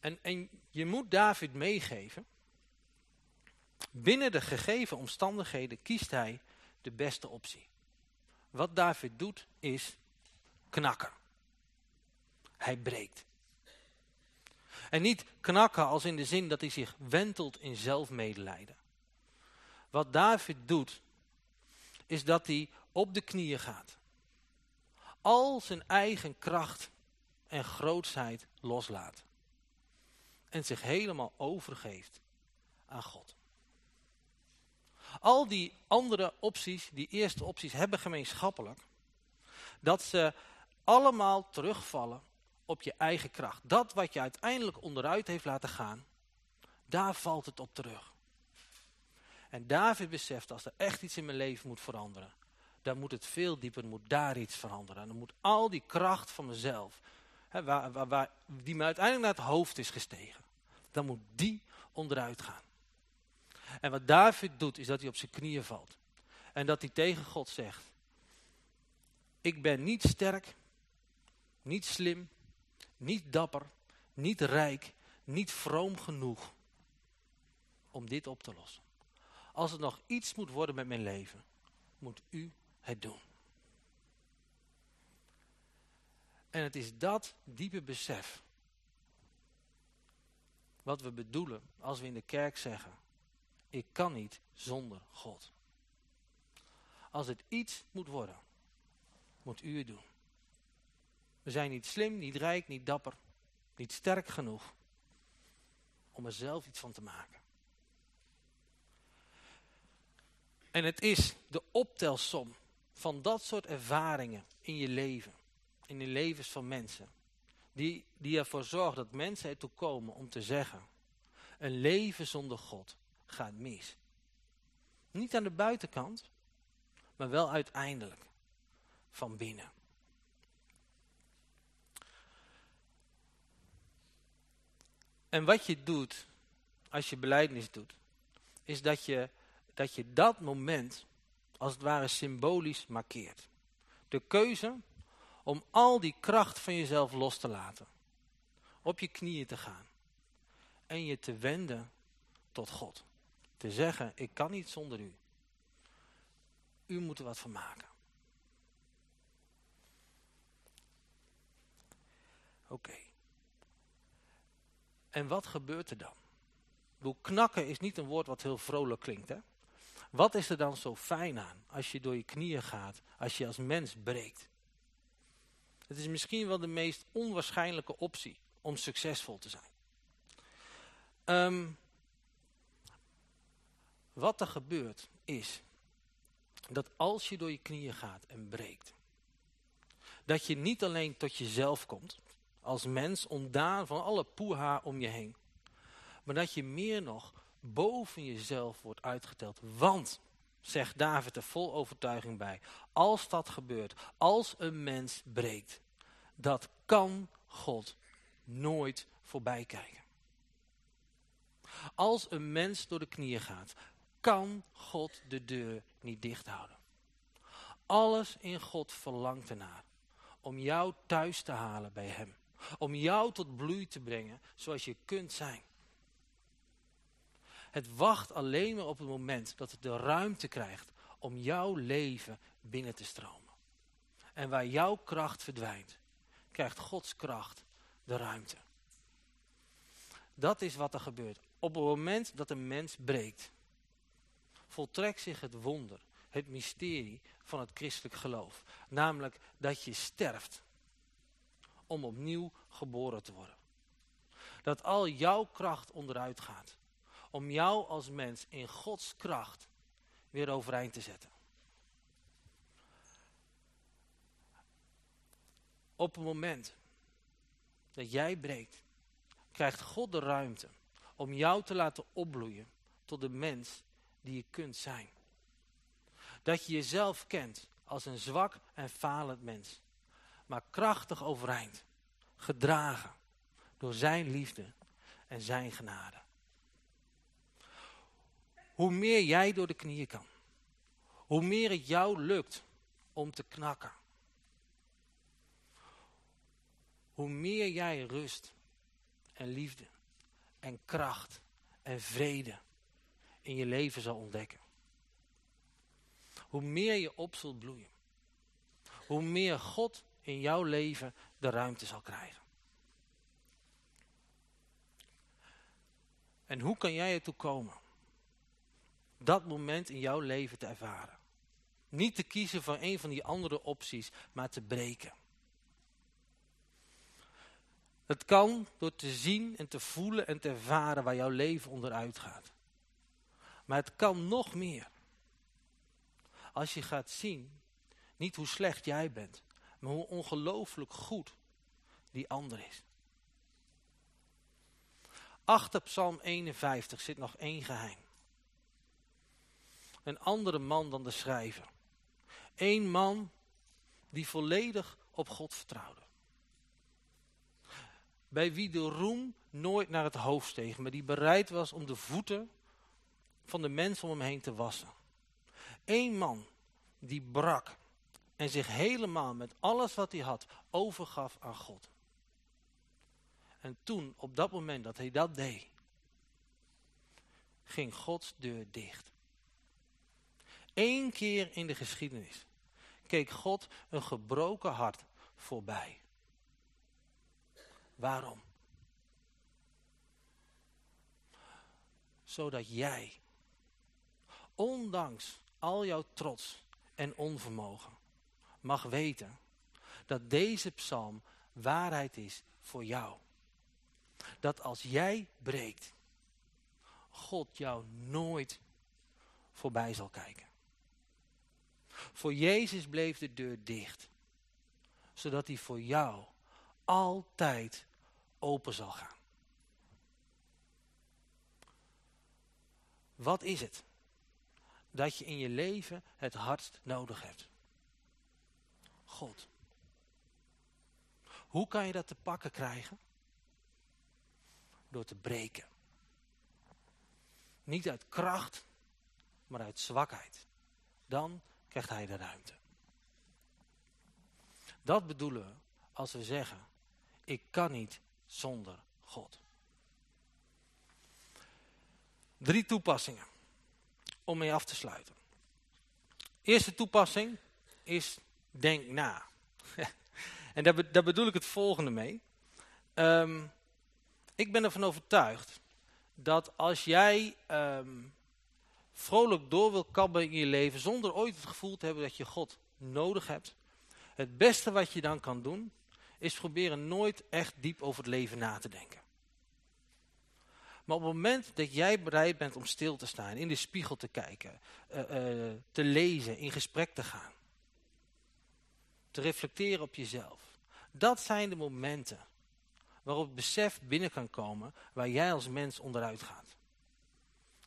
Speaker 4: En, en je moet David meegeven. Binnen de gegeven omstandigheden kiest hij de beste optie. Wat David doet is knakken. Hij breekt. En niet knakken als in de zin dat hij zich wentelt in zelfmedelijden. Wat David doet, is dat hij op de knieën gaat. Al zijn eigen kracht en grootsheid loslaat. En zich helemaal overgeeft aan God. Al die andere opties, die eerste opties, hebben gemeenschappelijk dat ze allemaal terugvallen op je eigen kracht. Dat wat je uiteindelijk onderuit heeft laten gaan, daar valt het op terug. En David beseft, als er echt iets in mijn leven moet veranderen, dan moet het veel dieper, moet daar iets veranderen. En dan moet al die kracht van mezelf, hè, waar, waar, die me uiteindelijk naar het hoofd is gestegen, dan moet die onderuit gaan. En wat David doet, is dat hij op zijn knieën valt. En dat hij tegen God zegt, ik ben niet sterk, niet slim, niet dapper, niet rijk, niet vroom genoeg om dit op te lossen. Als er nog iets moet worden met mijn leven, moet u het doen. En het is dat diepe besef wat we bedoelen als we in de kerk zeggen, ik kan niet zonder God. Als het iets moet worden, moet u het doen. We zijn niet slim, niet rijk, niet dapper, niet sterk genoeg om er zelf iets van te maken. En het is de optelsom van dat soort ervaringen in je leven, in de levens van mensen, die, die ervoor zorgt dat mensen ertoe komen om te zeggen, een leven zonder God gaat mis. Niet aan de buitenkant, maar wel uiteindelijk van binnen. En wat je doet, als je beleidnis doet, is dat je dat je dat moment als het ware symbolisch markeert. De keuze om al die kracht van jezelf los te laten. Op je knieën te gaan. En je te wenden tot God. Te zeggen, ik kan niet zonder u. U moet er wat van maken. Oké. En wat gebeurt er dan? Hoe knakken is niet een woord wat heel vrolijk klinkt, hè? Wat is er dan zo fijn aan als je door je knieën gaat, als je als mens breekt? Het is misschien wel de meest onwaarschijnlijke optie om succesvol te zijn. Um, wat er gebeurt is dat als je door je knieën gaat en breekt, dat je niet alleen tot jezelf komt, als mens ontdaan van alle poeha om je heen, maar dat je meer nog boven jezelf wordt uitgeteld. Want, zegt David er vol overtuiging bij, als dat gebeurt, als een mens breekt, dat kan God nooit voorbij kijken. Als een mens door de knieën gaat, kan God de deur niet dicht houden. Alles in God verlangt ernaar om jou thuis te halen bij hem. Om jou tot bloei te brengen zoals je kunt zijn. Het wacht alleen maar op het moment dat het de ruimte krijgt om jouw leven binnen te stromen. En waar jouw kracht verdwijnt, krijgt Gods kracht de ruimte. Dat is wat er gebeurt. Op het moment dat een mens breekt, voltrekt zich het wonder, het mysterie van het christelijk geloof. Namelijk dat je sterft om opnieuw geboren te worden. Dat al jouw kracht onderuit gaat om jou als mens in Gods kracht weer overeind te zetten. Op het moment dat jij breekt, krijgt God de ruimte om jou te laten opbloeien tot de mens die je kunt zijn. Dat je jezelf kent als een zwak en falend mens, maar krachtig overeind, gedragen door zijn liefde en zijn genade. Hoe meer jij door de knieën kan, hoe meer het jou lukt om te knakken. Hoe meer jij rust en liefde en kracht en vrede in je leven zal ontdekken. Hoe meer je op zult bloeien. Hoe meer God in jouw leven de ruimte zal krijgen. En hoe kan jij ertoe komen? Dat moment in jouw leven te ervaren. Niet te kiezen voor een van die andere opties, maar te breken. Het kan door te zien en te voelen en te ervaren waar jouw leven onderuit gaat. Maar het kan nog meer. Als je gaat zien, niet hoe slecht jij bent, maar hoe ongelooflijk goed die ander is. Achter Psalm 51 zit nog één geheim. Een andere man dan de schrijver. Eén man die volledig op God vertrouwde. Bij wie de roem nooit naar het hoofd steeg, maar die bereid was om de voeten van de mensen om hem heen te wassen. Eén man die brak en zich helemaal met alles wat hij had overgaf aan God. En toen, op dat moment dat hij dat deed, ging Gods deur dicht. Eén keer in de geschiedenis keek God een gebroken hart voorbij. Waarom? Zodat jij, ondanks al jouw trots en onvermogen, mag weten dat deze psalm waarheid is voor jou. Dat als jij breekt, God jou nooit voorbij zal kijken. Voor Jezus bleef de deur dicht. Zodat hij voor jou altijd open zal gaan. Wat is het dat je in je leven het hardst nodig hebt? God. Hoe kan je dat te pakken krijgen? Door te breken. Niet uit kracht, maar uit zwakheid. Dan krijgt hij de ruimte. Dat bedoelen we als we zeggen, ik kan niet zonder God. Drie toepassingen om mee af te sluiten. Eerste toepassing is denk na. <laughs> en daar, bedoel ik het volgende mee. Ehm, ik ben ervan overtuigd dat als jij ehm, vrolijk door wil kabben in je leven zonder ooit het gevoel te hebben dat je God nodig hebt. Het beste wat je dan kan doen is proberen nooit echt diep over het leven na te denken. Maar op het moment dat jij bereid bent om stil te staan, in de spiegel te kijken, uh, uh, te lezen, in gesprek te gaan, te reflecteren op jezelf. Dat zijn de momenten waarop het besef binnen kan komen waar jij als mens onderuit gaat.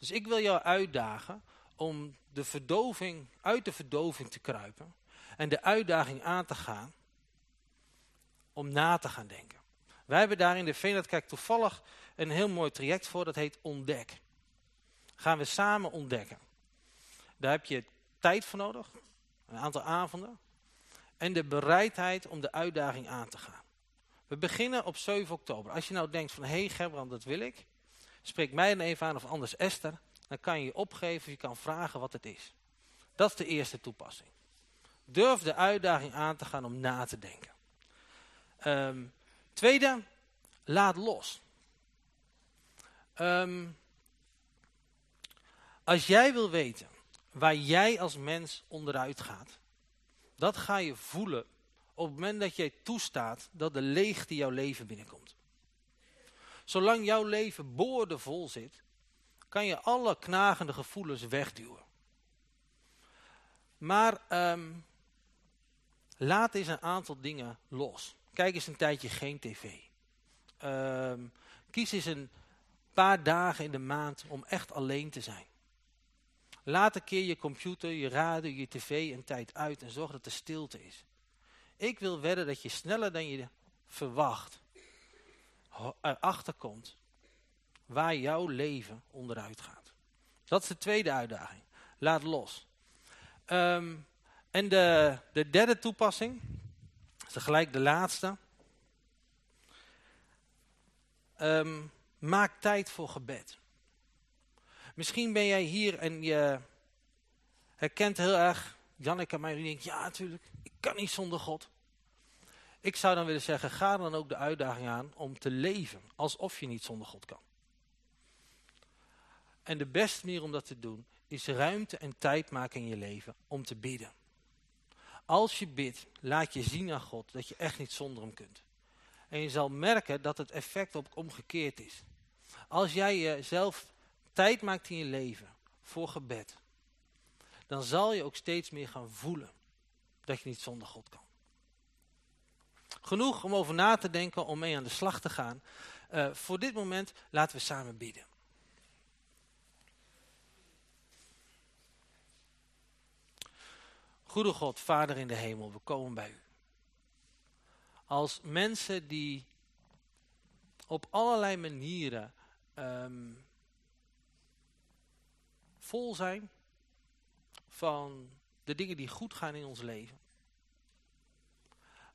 Speaker 4: Dus ik wil jou uitdagen om de verdoving, uit de verdoving te kruipen en de uitdaging aan te gaan om na te gaan denken. Wij hebben daar in de Veenlandkerk toevallig een heel mooi traject voor, dat heet Ontdek. Gaan we samen ontdekken. Daar heb je tijd voor nodig, een aantal avonden, en de bereidheid om de uitdaging aan te gaan. We beginnen op 7 oktober. Als je nou denkt van, hé hey Gerbrand, dat wil ik. Spreek mij dan even aan of anders Esther. Dan kan je je opgeven, je kan vragen wat het is. Dat is de eerste toepassing. Durf de uitdaging aan te gaan om na te denken. Ehm, tweede, laat los. Ehm, als jij wil weten waar jij als mens onderuit gaat, dat ga je voelen op het moment dat jij toestaat dat de leegte jouw leven binnenkomt. Zolang jouw leven boordevol zit, kan je alle knagende gevoelens wegduwen. Maar um, laat eens een aantal dingen los. kijk eens een tijdje geen tv. Ehm, kies eens een paar dagen in de maand om echt alleen te zijn. Laat een keer je computer, je radio, je tv een tijd uit en zorg dat er stilte is. Ik wil wedden dat je sneller dan je verwacht erachter komt waar jouw leven onderuit gaat. Dat is de tweede uitdaging. Laat los. Ehm, en de, de derde toepassing, is gelijk de laatste. Ehm, maak tijd voor gebed. Misschien ben jij hier en je herkent heel erg, Janneke en mij, denkt, ja natuurlijk, ik kan niet zonder God. Ik zou dan willen zeggen, ga dan ook de uitdaging aan om te leven alsof je niet zonder God kan. En de beste manier om dat te doen, is ruimte en tijd maken in je leven om te bidden. Als je bidt, laat je zien aan God dat je echt niet zonder hem kunt. En je zal merken dat het effect op omgekeerd is. Als jij jezelf tijd maakt in je leven voor gebed, dan zal je ook steeds meer gaan voelen dat je niet zonder God kan. Genoeg om over na te denken, om mee aan de slag te gaan. Uh, voor dit moment laten we samen bidden. Goede God, Vader in de hemel, we komen bij u. Als mensen die op allerlei manieren um, vol zijn van de dingen die goed gaan in ons leven.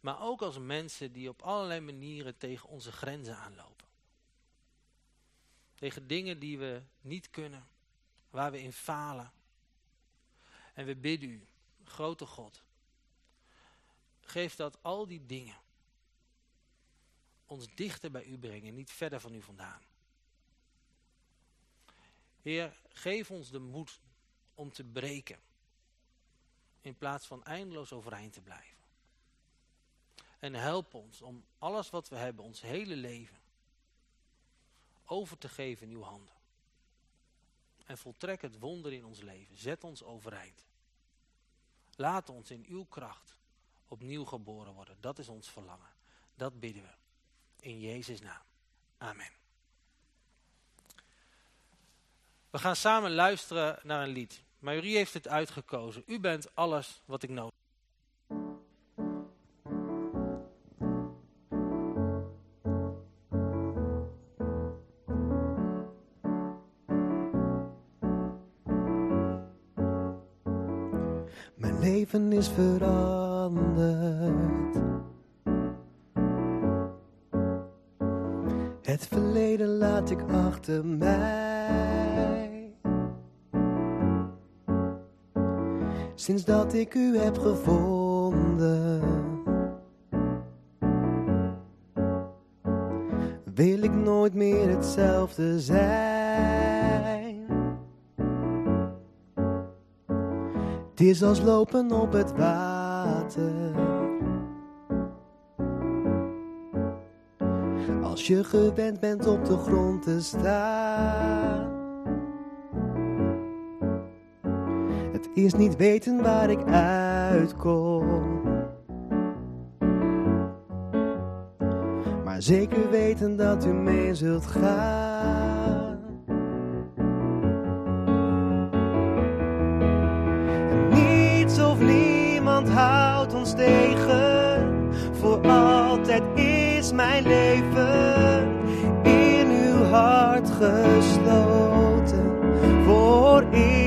Speaker 4: Maar ook als mensen die op allerlei manieren tegen onze grenzen aanlopen. Tegen dingen die we niet kunnen, waar we in falen. En we bidden u, grote God, geef dat al die dingen ons dichter bij u brengen, niet verder van u vandaan. Heer, geef ons de moed om te breken, in plaats van eindeloos overeind te blijven. En help ons om alles wat we hebben, ons hele leven, over te geven in uw handen. En voltrek het wonder in ons leven. Zet ons overeind. Laat ons in uw kracht opnieuw geboren worden. Dat is ons verlangen. Dat bidden we. In Jezus' naam. Amen. We gaan samen luisteren naar een lied. Marie heeft het uitgekozen. U bent alles wat ik nodig
Speaker 3: Mijn is veranderd. Het verleden laat ik achter mij. Sinds dat ik u heb gevonden, wil ik nooit meer hetzelfde zijn. Is als lopen op het water. Als je gewend bent op de grond te staan. Het is niet weten waar ik uitkom. Maar zeker weten dat u mee zult gaan. Tegen. Voor altijd is mijn leven in uw hart gesloten. Voor eeuwig,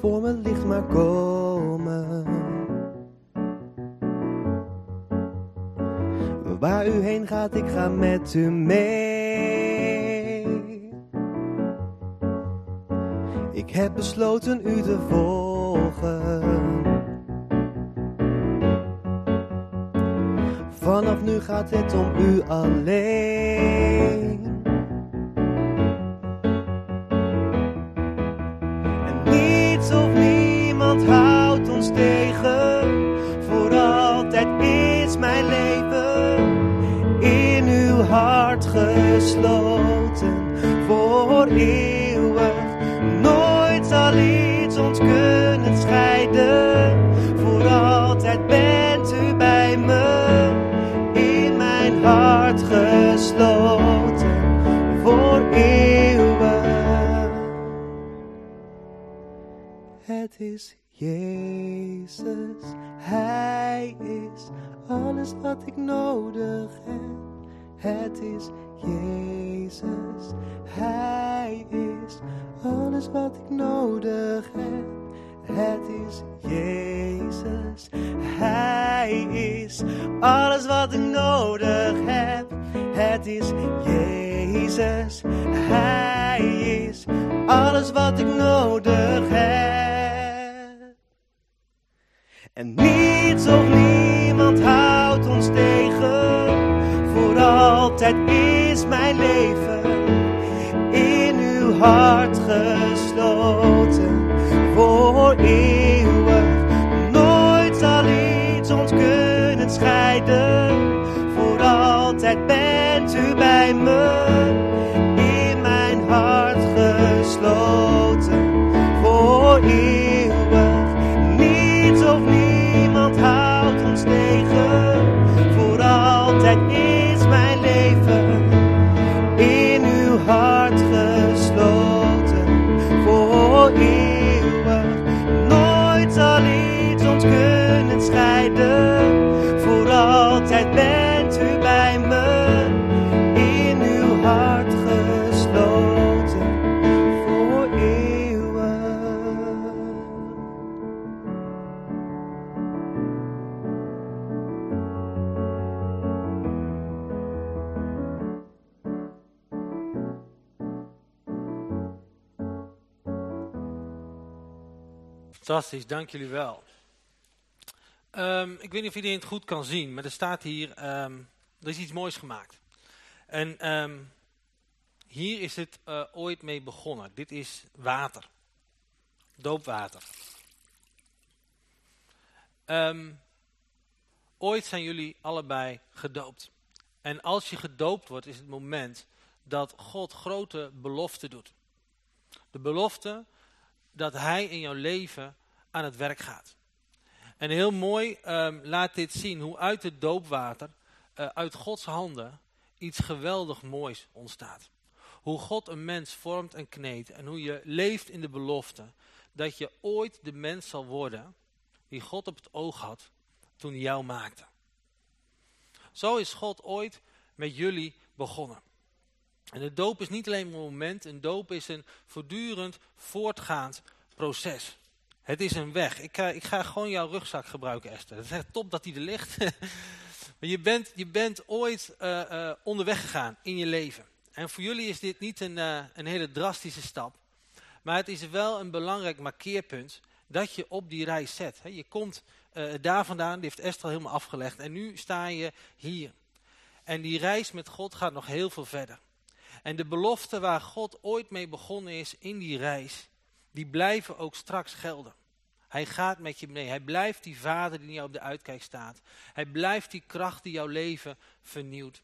Speaker 3: voor me licht maar komen. Waar u heen gaat, ik ga met u mee. Ik heb besloten u te volgen. Vanaf nu gaat het om u alleen. Gesloten voor eeuwig. Nooit zal iets ons kunnen scheiden. Voor altijd bent u bij me in mijn hart gesloten voor eeuwig. Het is Jezus, Hij is alles wat ik nodig heb. Het is Jezus, Hij is alles wat ik nodig heb. Het is Jezus, Hij is alles wat ik nodig heb. Het is Jezus, Hij is alles wat ik nodig heb. En niets of niemand houdt ons tegen. Altijd is mijn leven in uw hart gesloten.
Speaker 4: Fantastisch, dank jullie wel. Ehm, ik weet niet of iedereen het goed kan zien, maar er staat hier, ehm, er is iets moois gemaakt. En ehm, hier is het eh, ooit mee begonnen. Dit is water. Doopwater. Ooit zijn jullie allebei gedoopt. En als je gedoopt wordt, is het moment dat God grote beloften doet. De belofte dat hij in jouw leven aan het werk gaat. En heel mooi ehm, laat dit zien hoe uit het doopwater, eh, uit Gods handen, iets geweldig moois ontstaat. Hoe God een mens vormt en kneedt en hoe je leeft in de belofte dat je ooit de mens zal worden die God op het oog had toen hij jou maakte. Zo is God ooit met jullie begonnen. En de doop is niet alleen een moment, een doop is een voortdurend voortgaand proces. Het is een weg. Ik ga, ik ga gewoon jouw rugzak gebruiken, Esther. Het is echt top dat die er ligt. <laughs> maar je bent, je bent ooit uh, uh, onderweg gegaan in je leven. En voor jullie is dit niet een, uh, een hele drastische stap. Maar het is wel een belangrijk markeerpunt dat je op die reis zet. Je komt daar vandaan, die heeft Esther al helemaal afgelegd. En nu sta je hier. En die reis met God gaat nog heel veel verder. En de belofte waar God ooit mee begonnen is in die reis, die blijven ook straks gelden. Hij gaat met je mee. Hij blijft die vader die jou op de uitkijk staat. Hij blijft die kracht die jouw leven vernieuwt.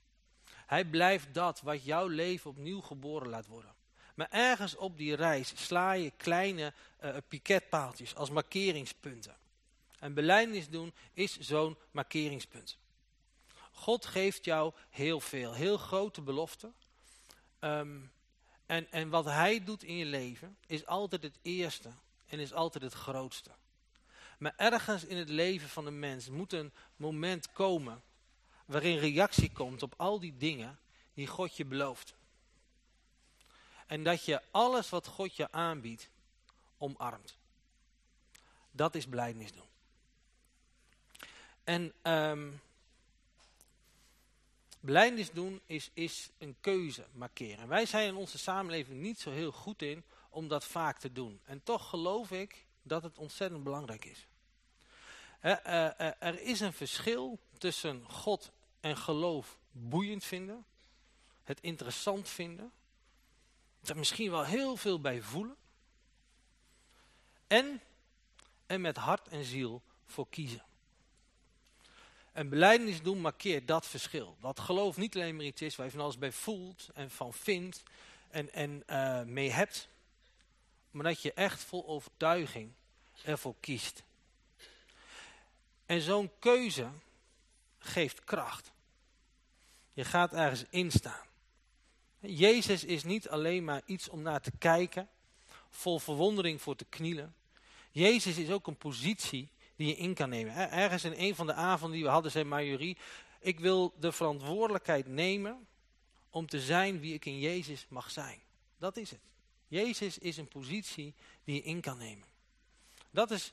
Speaker 4: Hij blijft dat wat jouw leven opnieuw geboren laat worden. Maar ergens op die reis sla je kleine uh, piketpaaltjes als markeringspunten. En beleidnis doen is zo'n markeringspunt. God geeft jou heel veel, heel grote beloften. Um, en, en wat hij doet in je leven is altijd het eerste en is altijd het grootste. Maar ergens in het leven van de mens moet een moment komen waarin reactie komt op al die dingen die God je belooft. En dat je alles wat God je aanbiedt omarmt. Dat is blijdenis doen. En um, Blijdenis doen is, is een keuze markeren. Wij zijn in onze samenleving niet zo heel goed in om dat vaak te doen. En toch geloof ik dat het ontzettend belangrijk is. Er is een verschil tussen God en geloof boeiend vinden, het interessant vinden, er misschien wel heel veel bij voelen, en er met hart en ziel voor kiezen. En belijdenis doen markeert dat verschil. Dat geloof niet alleen maar iets is waar je van alles bij voelt en van vindt en, en uh, mee hebt. Maar dat je echt vol overtuiging ervoor kiest. En zo'n keuze geeft kracht. Je gaat ergens instaan. Jezus is niet alleen maar iets om naar te kijken, vol verwondering voor te knielen. Jezus is ook een positie die je in kan nemen. Ergens in een van de avonden die we hadden, zei Marjorie, ik wil de verantwoordelijkheid nemen om te zijn wie ik in Jezus mag zijn. Dat is het. Jezus is een positie die je in kan nemen. Dat is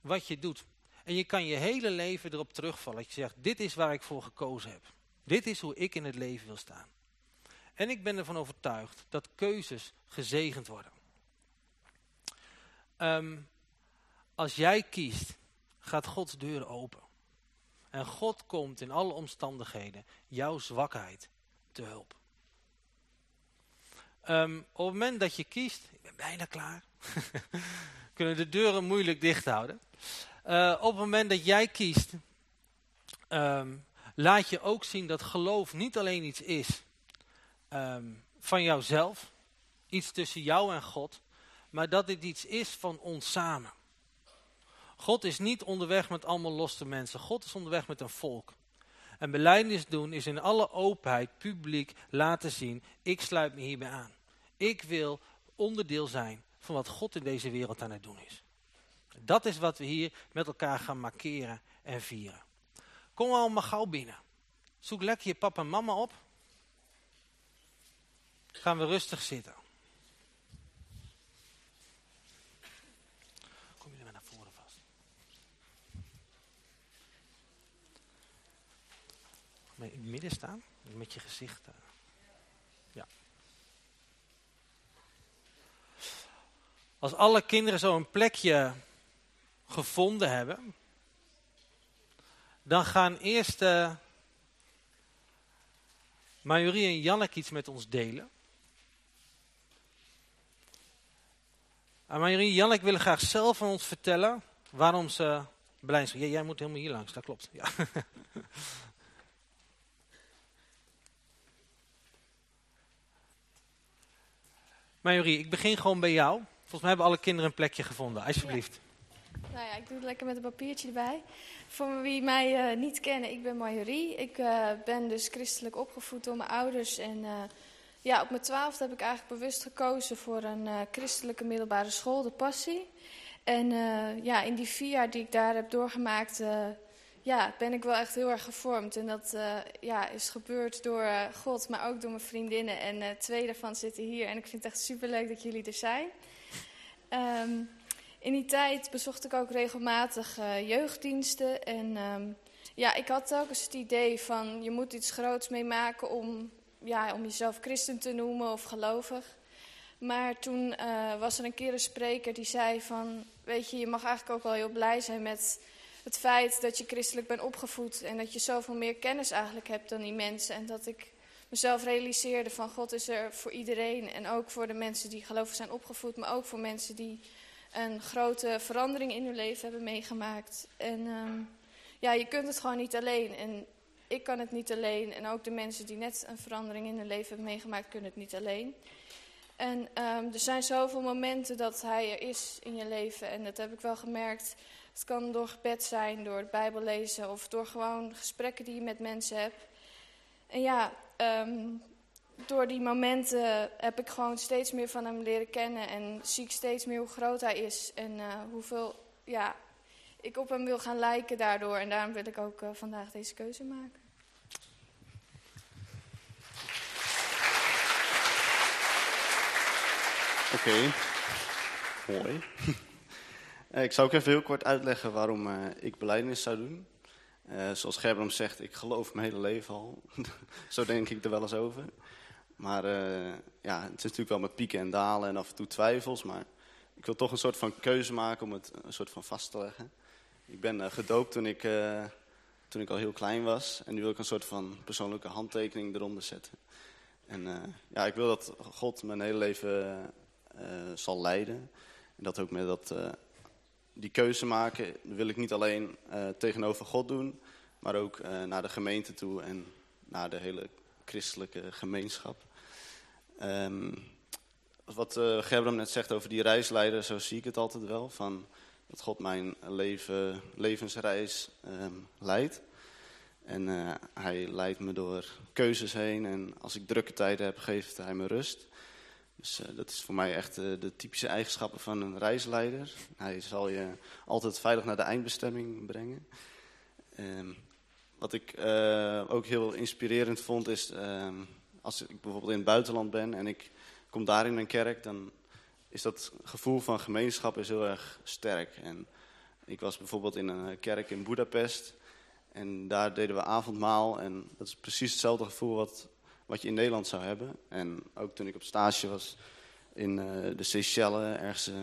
Speaker 4: wat je doet. En je kan je hele leven erop terugvallen. Dat je zegt, dit is waar ik voor gekozen heb. Dit is hoe ik in het leven wil staan. En ik ben ervan overtuigd dat keuzes gezegend worden. Ehm, als jij kiest, gaat Gods deur open. En God komt in alle omstandigheden jouw zwakheid te hulp. Um, op het moment dat je kiest, ik ben bijna klaar, <laughs> kunnen de deuren moeilijk dicht houden. Uh, op het moment dat jij kiest, um, laat je ook zien dat geloof niet alleen iets is um, van jouzelf, iets tussen jou en God, maar dat dit iets is van ons samen. God is niet onderweg met allemaal losse mensen. God is onderweg met een volk. En beleidnis doen is in alle openheid, publiek, laten zien, ik sluit me hierbij aan. Ik wil onderdeel zijn van wat God in deze wereld aan het doen is. Dat is wat we hier met elkaar gaan markeren en vieren. Kom allemaal gauw binnen. Zoek lekker je papa en mama op. Gaan we rustig zitten. Kom jullie maar naar voren vast. In het midden staan, met je gezicht. Eh. Ja. Als alle kinderen zo een plekje gevonden hebben, dan gaan eerst uh, Marjorie en Janneke iets met ons delen. En Marjorie en Janneke willen graag zelf aan ons vertellen waarom ze blij zijn. Jij moet helemaal hier langs, dat klopt. Ja. <laughs> Marjorie, ik begin gewoon bij jou. Volgens mij hebben alle kinderen een plekje gevonden. Alsjeblieft.
Speaker 5: Nou ja, ik doe het lekker met een papiertje erbij. Voor wie mij uh, niet kennen, ik ben Marjorie. Ik uh, ben dus christelijk opgevoed door mijn ouders. En uh, ja, op mijn twaalfde heb ik eigenlijk bewust gekozen voor een christelijke middelbare school, de Passie. En ja, in die vier jaar die ik daar heb doorgemaakt, ja, ben ik wel echt heel erg gevormd. En dat ja, is gebeurd door God, maar ook door mijn vriendinnen. En twee daarvan zitten hier. En ik vind het echt superleuk dat jullie er zijn. Um, in die tijd bezocht ik ook regelmatig jeugddiensten. En um, ja, ik had telkens het idee van je moet iets groots meemaken om, ja, om jezelf christen te noemen of gelovig. Maar toen was er een keer een spreker die zei van, weet je, je mag eigenlijk ook wel heel blij zijn met het feit dat je christelijk bent opgevoed. En dat je zoveel meer kennis eigenlijk hebt dan die mensen. En dat ik mezelf realiseerde van God is er voor iedereen. En ook voor de mensen die gelovig zijn opgevoed, maar ook voor mensen die een grote verandering in hun leven hebben meegemaakt. En um, ja, je kunt het gewoon niet alleen. En ik kan het niet alleen. En ook de mensen die net een verandering in hun leven hebben meegemaakt, kunnen het niet alleen. En um, er zijn zoveel momenten dat hij er is in je leven. En dat heb ik wel gemerkt. Het kan door gebed zijn, door de Bijbel lezen of door gewoon gesprekken die je met mensen hebt. En ja, um, door die momenten heb ik gewoon steeds meer van hem leren kennen. En zie ik steeds meer hoe groot hij is. En uh, hoeveel ja, ik op hem wil gaan lijken daardoor. En daarom wil ik ook uh, vandaag deze keuze maken.
Speaker 6: Oké, mooi. Eh, ik zou ook even heel kort uitleggen waarom uh, ik beleidnis zou doen. Uh, zoals Gerbram zegt, ik geloof mijn hele leven al. <laughs> Zo denk ik er wel eens over. Maar ja, het is natuurlijk wel met pieken en dalen en af en toe twijfels. Maar ik wil toch een soort van keuze maken om het een soort van vast te leggen. Ik ben gedoopt toen ik, toen ik al heel klein was. En nu wil ik een soort van persoonlijke handtekening eronder zetten. En ja, ik wil dat God mijn hele leven zal leiden. En dat ook met dat, die keuze maken wil ik niet alleen tegenover God doen. maar ook naar de gemeente toe en naar de hele christelijke gemeenschap. Um, wat uh, net zegt over die reisleider, zo zie ik het altijd wel. Van dat God mijn leven, levensreis um, leidt. En hij leidt me door keuzes heen. En als ik drukke tijden heb, geeft hij me rust. Dus uh, dat is voor mij echt uh, de typische eigenschappen van een reisleider. Hij zal je altijd veilig naar de eindbestemming brengen. Um, wat ik ook heel inspirerend vond is, ehm, als ik bijvoorbeeld in het buitenland ben en ik kom daar in een kerk, dan is dat gevoel van gemeenschap is heel erg sterk. En ik was bijvoorbeeld in een kerk in Budapest en daar deden we avondmaal en dat is precies hetzelfde gevoel wat, wat je in Nederland zou hebben. En ook toen ik op stage was in uh, de Seychelles, ergens uh,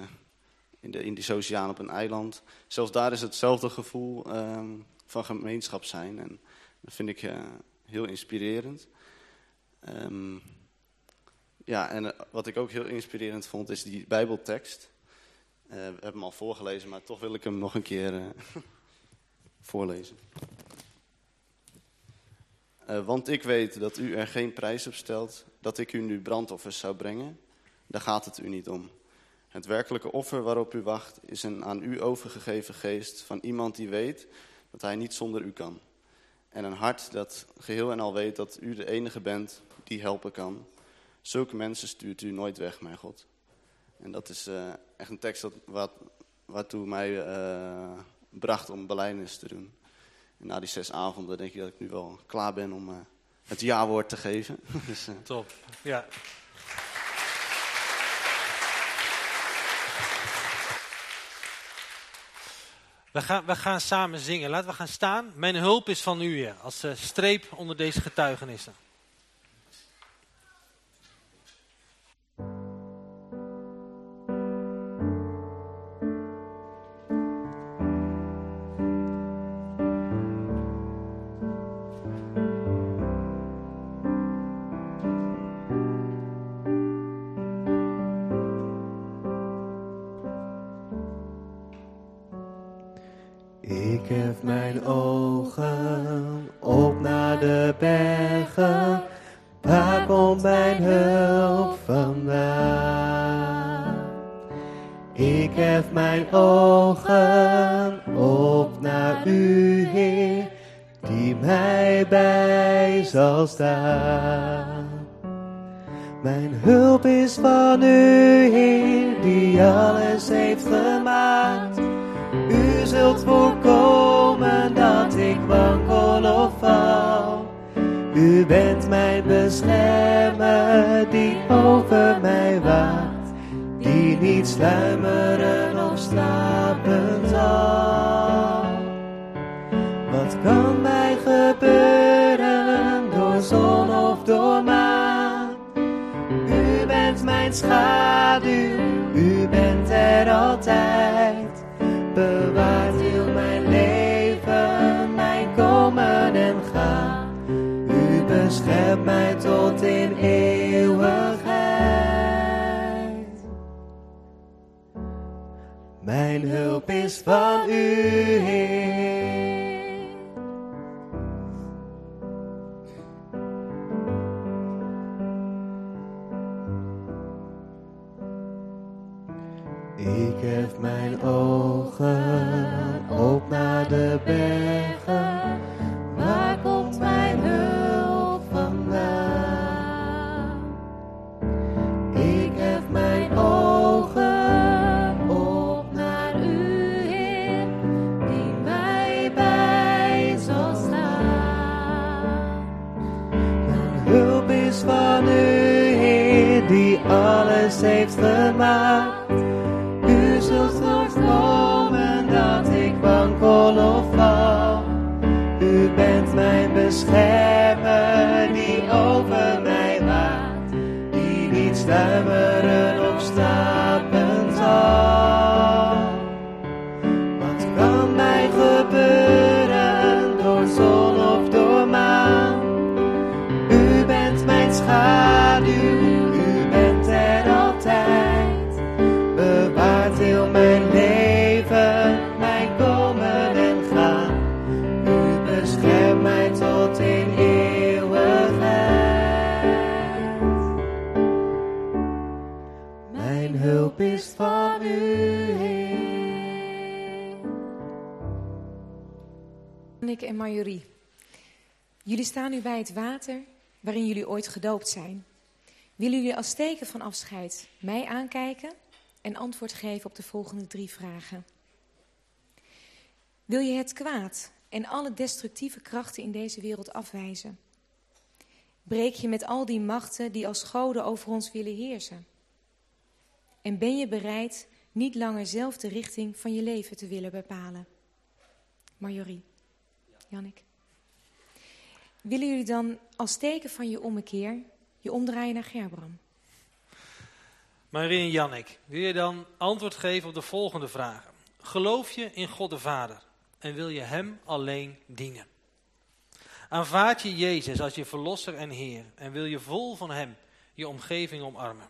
Speaker 6: in de Indische Oceaan op een eiland. Zelfs daar is hetzelfde gevoel um, van gemeenschap zijn en dat vind ik uh, heel inspirerend. Um, ja, en wat ik ook heel inspirerend vond is die Bijbeltekst. we hebben hem al voorgelezen, maar toch wil ik hem nog een keer <laughs> voorlezen. Uh, want ik weet dat u er geen prijs op stelt dat ik u nu brandoffers zou brengen. Daar gaat het u niet om. Het werkelijke offer waarop u wacht is een aan u overgegeven geest van iemand die weet dat hij niet zonder u kan. En een hart dat geheel en al weet dat u de enige bent die helpen kan. Zulke mensen stuurt u nooit weg, mijn God. En dat is uh, echt een tekst dat, wat, waartoe mij uh, bracht om belijdenis te doen. Na die zes avonden denk ik dat ik nu wel klaar ben om uh, het ja-woord te geven. <laughs> dus, uh...
Speaker 4: Top, ja. We gaan, we gaan samen zingen. Laten we gaan staan. Mijn hulp is van u. Als uh, streep onder deze getuigenissen.
Speaker 3: Ik hef mijn ogen op naar de bergen. En
Speaker 1: Marjorie. Jullie staan nu bij het water waarin jullie ooit gedoopt zijn. Willen jullie als teken van afscheid mij aankijken en antwoord geven op de volgende drie vragen? Wil je het kwaad en alle destructieve krachten in deze wereld afwijzen? Breek je met al die machten die als goden over ons willen heersen? En ben je bereid niet langer zelf de richting van je leven te willen bepalen? Marjorie, Jannik. Willen jullie dan als teken van je ommekeer je omdraaien naar Gerbram?
Speaker 4: Marjorie en Jannik, wil je dan antwoord geven op de volgende vragen? Geloof je in God de Vader en wil je Hem alleen dienen? Aanvaard je Jezus als je verlosser en Heer en wil je vol van Hem je omgeving omarmen?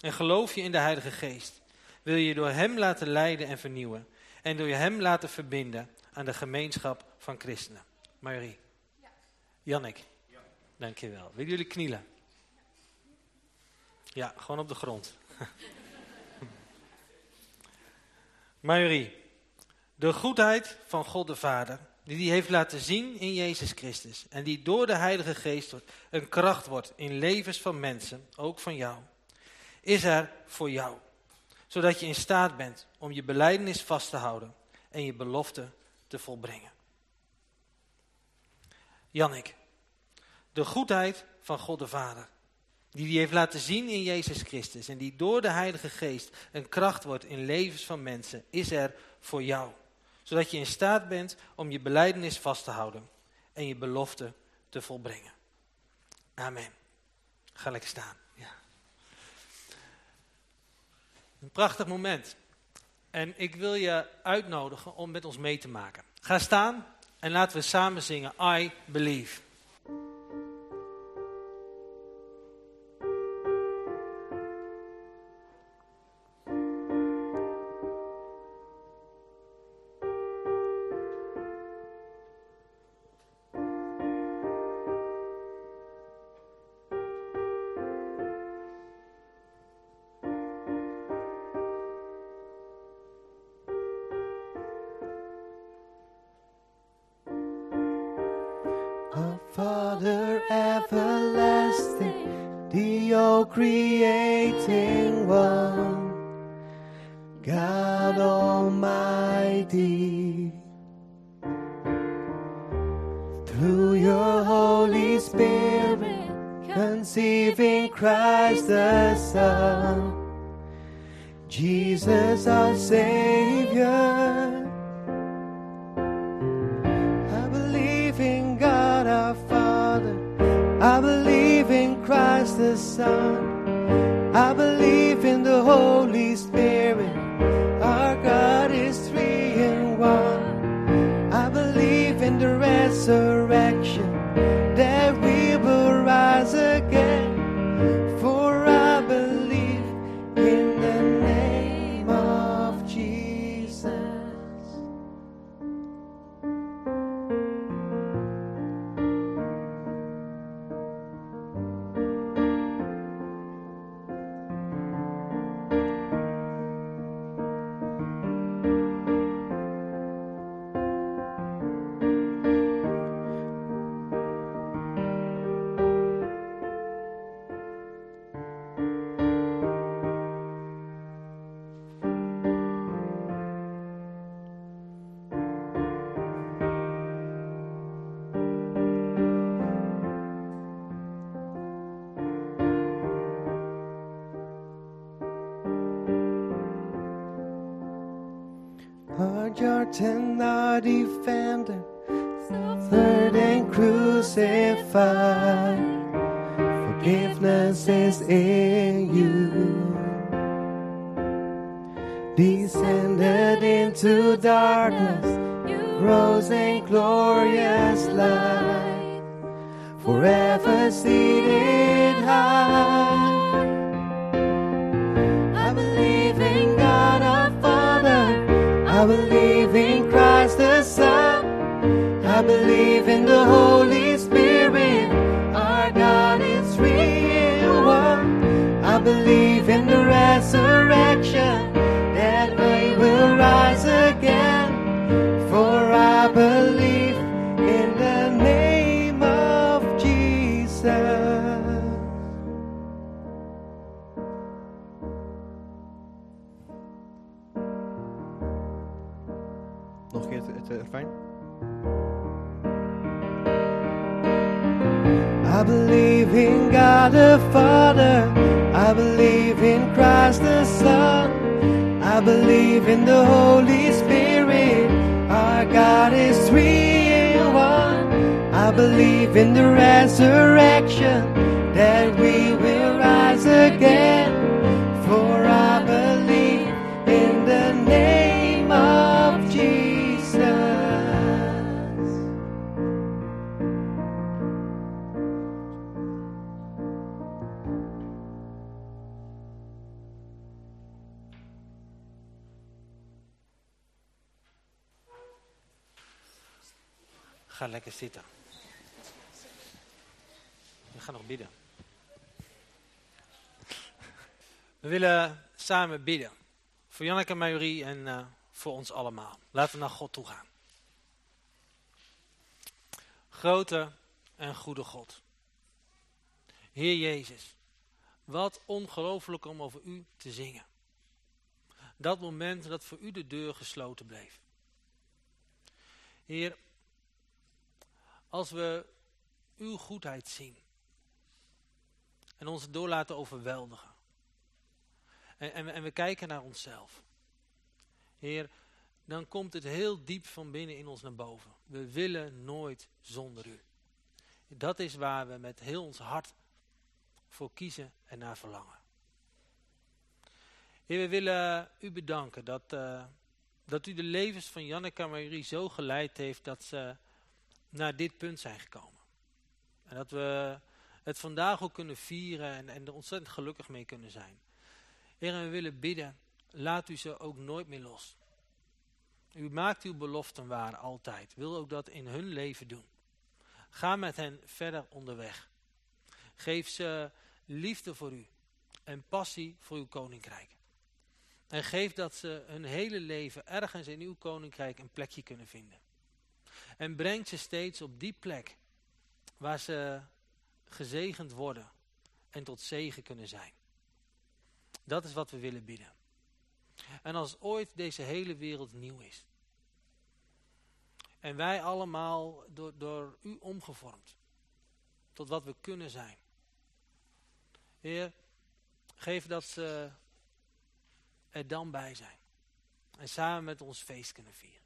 Speaker 4: En geloof je in de Heilige Geest? Wil je door Hem laten leiden en vernieuwen en door je Hem laten verbinden aan de gemeenschap van christenen? Marie. Ja. Jannik. Ja. Dankjewel. Willen jullie knielen? Ja, gewoon op de grond. <laughs> Marie, de goedheid van God de Vader, die hij heeft laten zien in Jezus Christus en die door de Heilige Geest een kracht wordt in levens van mensen, ook van jou, is er voor jou, zodat je in staat bent om je beleidenis vast te houden en je belofte te volbrengen. Jannik, de goedheid van God de Vader, die hij heeft laten zien in Jezus Christus en die door de Heilige Geest een kracht wordt in levens van mensen, is er voor jou. Zodat je in staat bent om je beleidenis vast te houden en je belofte te volbrengen. Amen. Ga lekker staan. Ja. Een prachtig moment. En ik wil je uitnodigen om met ons mee te maken. Ga staan en laten we samen zingen I Believe.
Speaker 3: Tender defender, third and crucified. Forgiveness is in you. Descended into darkness, rose in glorious light, forever seated in the Holy Spirit. Our God is real. I believe in the resurrection that we will rise again. God the Father. I believe in Christ the Son. I believe in the Holy Spirit. Our God is three in one. I believe in the resurrection that we will rise again.
Speaker 4: Zitten. We gaan nog bidden. We willen samen bidden. Voor Janneke en Majorie en eh, voor ons allemaal. Laten we naar God toe gaan. Grote en goede God. Heer Jezus, wat ongelooflijk om over u te zingen. Dat moment dat voor u de deur gesloten bleef. Heer, als we uw goedheid zien en ons door laten overweldigen. En, en, en we kijken naar onszelf. Heer, dan komt het heel diep van binnen in ons naar boven. We willen nooit zonder u. Dat is waar we met heel ons hart voor kiezen en naar verlangen. Heer, we willen u bedanken dat, eh, dat u de levens van Janneke en Marie zo geleid heeft dat ze naar dit punt zijn gekomen. En dat we het vandaag ook kunnen vieren en, en er ontzettend gelukkig mee kunnen zijn. Heer, we willen bidden, laat u ze ook nooit meer los. U maakt uw beloften waar altijd. Wil ook dat in hun leven doen. Ga met hen verder onderweg. Geef ze liefde voor u en passie voor uw koninkrijk. En geef dat ze hun hele leven ergens in uw koninkrijk een plekje kunnen vinden. En breng ze steeds op die plek waar ze gezegend worden en tot zegen kunnen zijn. Dat is wat we willen bidden. En als ooit deze hele wereld nieuw is. En wij allemaal door, door u omgevormd. Tot wat we kunnen zijn. Heer, geef dat ze er dan bij zijn. En samen met ons feest kunnen vieren.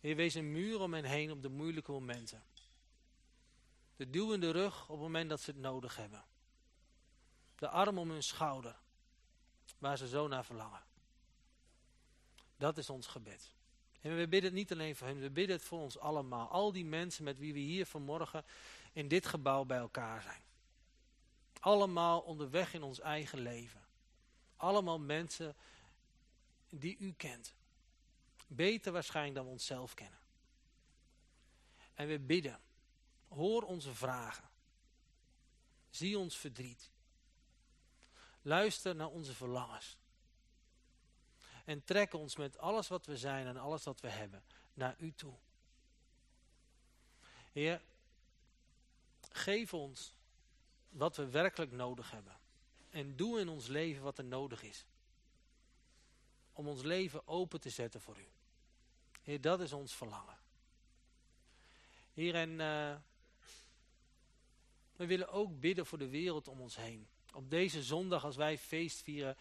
Speaker 4: Heer, wees een muur om hen heen op de moeilijke momenten. De duwende rug op het moment dat ze het nodig hebben. De arm om hun schouder, waar ze zo naar verlangen. Dat is ons gebed. En we bidden het niet alleen voor hen, we bidden het voor ons allemaal. Al die mensen met wie we hier vanmorgen in dit gebouw bij elkaar zijn. Allemaal onderweg in ons eigen leven. Allemaal mensen die u kent. Beter waarschijnlijk dan we onszelf kennen. En we bidden. Hoor onze vragen. Zie ons verdriet. Luister naar onze verlangens. En trek ons met alles wat we zijn en alles wat we hebben naar u toe. Heer, geef ons wat we werkelijk nodig hebben. En doe in ons leven wat er nodig is. Om ons leven open te zetten voor u. Heer, dat is ons verlangen. Heer, en eh, we willen ook bidden voor de wereld om ons heen. Op deze zondag, als wij feest vieren,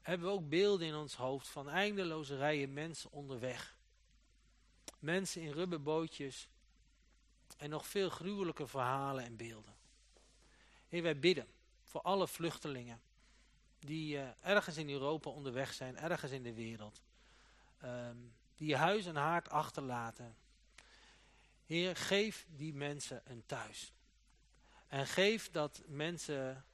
Speaker 4: hebben we ook beelden in ons hoofd van eindeloze rijen mensen onderweg. Mensen in rubberbootjes en nog veel gruwelijke verhalen en beelden. Heer, wij bidden voor alle vluchtelingen die eh, ergens in Europa onderweg zijn, ergens in de wereld. Ehm, die huis en haard achterlaten. Heer, geef die mensen een thuis. En geef dat mensen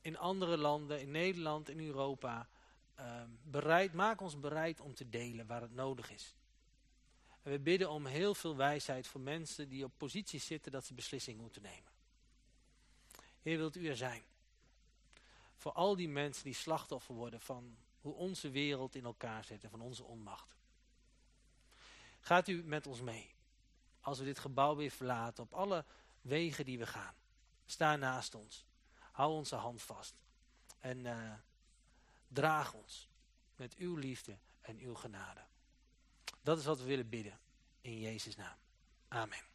Speaker 4: in andere landen, in Nederland, in Europa, ehm, bereid, maak ons bereid om te delen waar het nodig is. We bidden om heel veel wijsheid voor mensen die op posities zitten dat ze beslissingen moeten nemen. Heer, wilt u er zijn? Voor al die mensen die slachtoffer worden van hoe onze wereld in elkaar zit en van onze onmacht. Gaat u met ons mee. Als we dit gebouw weer verlaten op alle wegen die we gaan. Sta naast ons. Hou onze hand vast. En eh, draag ons met uw liefde en uw genade. Dat is wat we willen bidden. In Jezus' naam. Amen.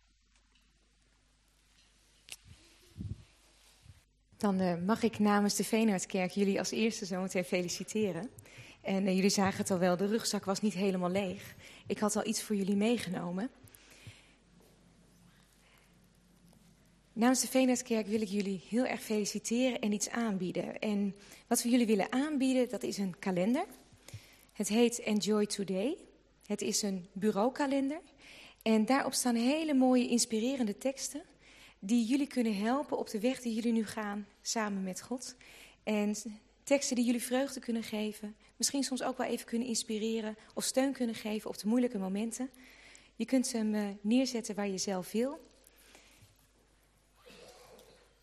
Speaker 1: Dan uh, mag ik namens de Veenhardkerk jullie als eerste zometeen feliciteren. En uh, jullie zagen het al wel, de rugzak was niet helemaal leeg. Ik had al iets voor jullie meegenomen. Namens de Veenhardkerk wil ik jullie heel erg feliciteren en iets aanbieden. En wat we jullie willen aanbieden, dat is een kalender. Het heet Enjoy Today. Het is een bureaukalender. En daarop staan hele mooie, inspirerende teksten die jullie kunnen helpen op de weg die jullie nu gaan samen met God. En teksten die jullie vreugde kunnen geven, misschien soms ook wel even kunnen inspireren of steun kunnen geven op de moeilijke momenten. Je kunt hem uh, neerzetten waar je zelf wil.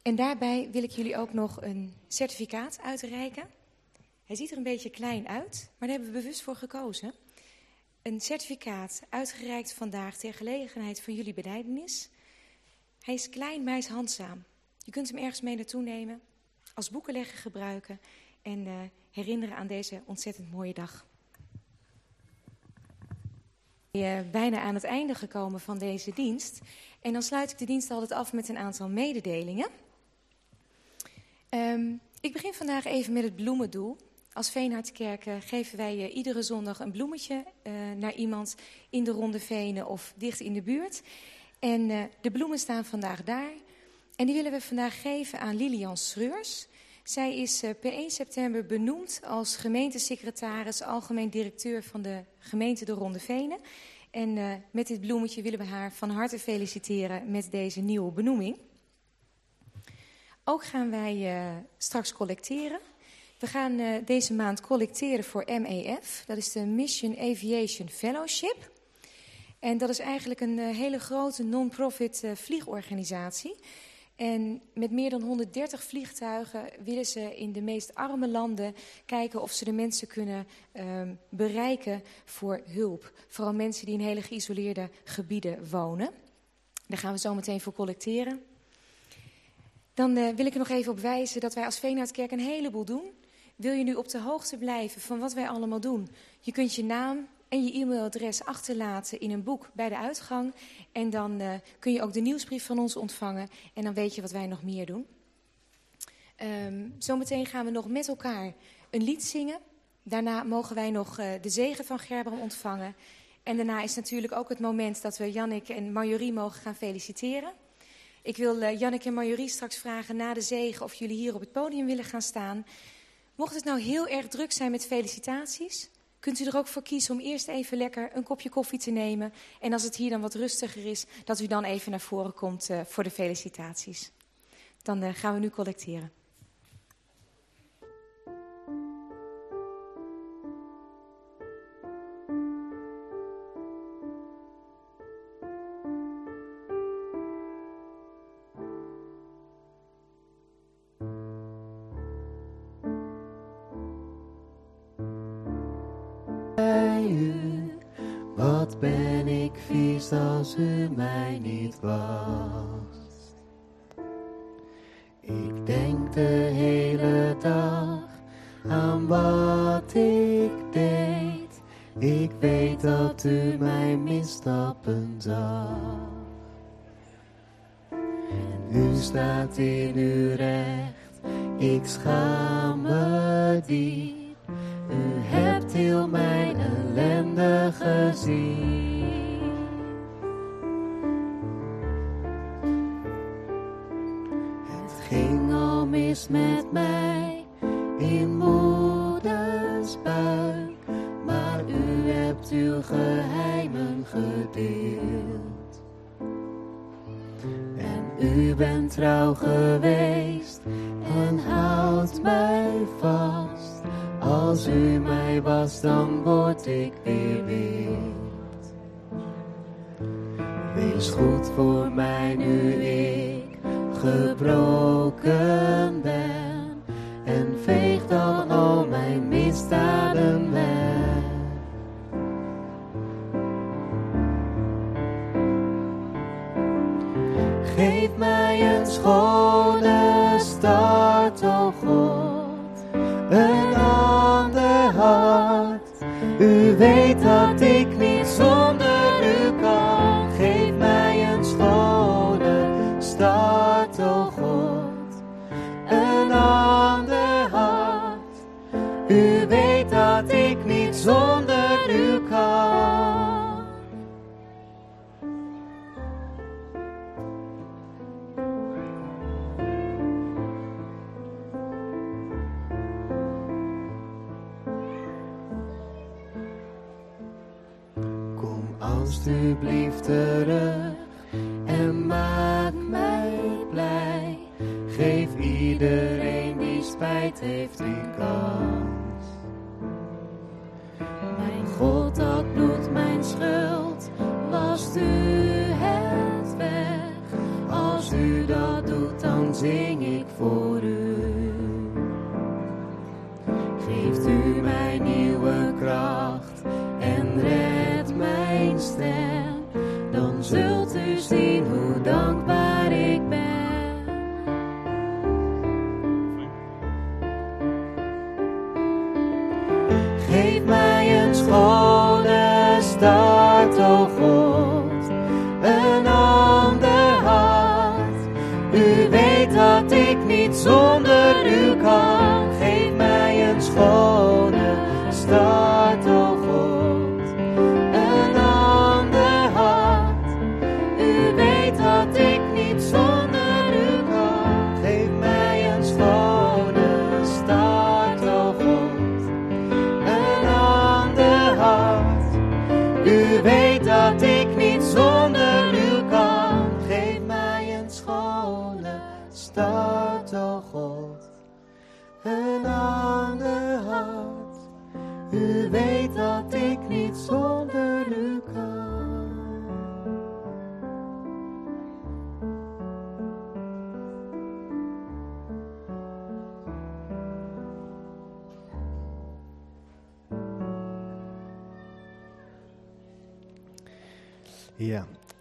Speaker 1: En daarbij wil ik jullie ook nog een certificaat uitreiken. Hij ziet er een beetje klein uit, maar daar hebben we bewust voor gekozen. Een certificaat uitgereikt vandaag ter gelegenheid van jullie benijdenis. Hij is klein, maar handzaam. Je kunt hem ergens mee naartoe nemen, als boekenlegger gebruiken en uh, herinneren aan deze ontzettend mooie dag. Uh, bijna aan het einde gekomen van deze dienst. En dan sluit ik de dienst altijd af met een aantal mededelingen. Um, ik begin vandaag even met het bloemendoel. Als Veenhardkerk geven wij uh, iedere zondag een bloemetje naar iemand in de Ronde Venen of dicht in de buurt. En uh, de bloemen staan vandaag daar. En die willen we vandaag geven aan Lilian Schreurs. Zij is per 1 september benoemd als gemeentesecretaris, algemeen directeur van de gemeente de Ronde Venen. En met dit bloemetje willen we haar van harte feliciteren met deze nieuwe benoeming. Ook gaan wij straks collecteren. We gaan deze maand collecteren voor MEF. Dat is de Mission Aviation Fellowship. En dat is eigenlijk een uh, hele grote non-profit vliegorganisatie. En met meer dan 130 vliegtuigen willen ze in de meest arme landen kijken of ze de mensen kunnen ehm, bereiken voor hulp. Vooral mensen die in hele geïsoleerde gebieden wonen. Daar gaan we zo meteen voor collecteren. Dan uh, wil ik er nog even op wijzen dat wij als Veenhardkerk een heleboel doen. Wil je nu op de hoogte blijven van wat wij allemaal doen? Je kunt je naam en je e-mailadres achterlaten in een boek bij de uitgang. En dan uh, kun je ook de nieuwsbrief van ons ontvangen. En dan weet je wat wij nog meer doen. Um, zometeen gaan we nog met elkaar een lied zingen. Daarna mogen wij nog uh, de zegen van Gerber ontvangen. En daarna is natuurlijk ook het moment dat we Jannik en Marjorie mogen gaan feliciteren. Ik wil uh, Janneke en Marjorie straks vragen na de zegen of jullie hier op het podium willen gaan staan. Mocht het nou heel erg druk zijn met felicitaties, kunt u er ook voor kiezen om eerst even lekker een kopje koffie te nemen. En als het hier dan wat rustiger is, dat u dan even naar voren komt uh, voor de felicitaties. Dan uh, gaan we nu collecteren.
Speaker 3: Ik denk de hele dag aan wat ik deed. Ik weet dat u mijn misstappen zag. u staat in uw recht, ik schaam me diep. Geheimen gedeeld. En u bent trouw geweest en houdt mij vast. Als u mij was, dan word ik weer wild. Wees goed voor mij nu ik gebroken ben en veeg dan al mijn misdaden Geef mij een schone start, o oh God, een ander hart. U weet terug en maak mij blij. Geef iedereen die spijt heeft, die kan.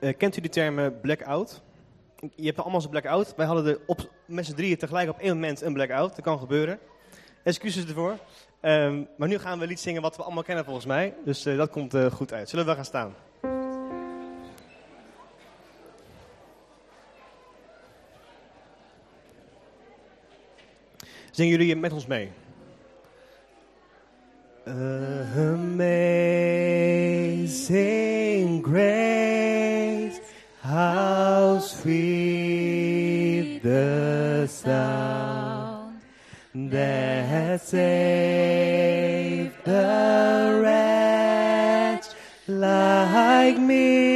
Speaker 2: Eh, kent u de termen eh, blackout? Je hebt allemaal zo'n blackout. Wij hadden de op, met z'n drieën tegelijk op één moment een blackout. Dat kan gebeuren. Excuses ervoor. Ehm, maar nu gaan we iets zingen wat we allemaal kennen volgens mij. Dus eh, dat komt goed uit. Zullen we gaan staan? Zingen jullie met ons mee?
Speaker 3: Uh, save the wretch like me.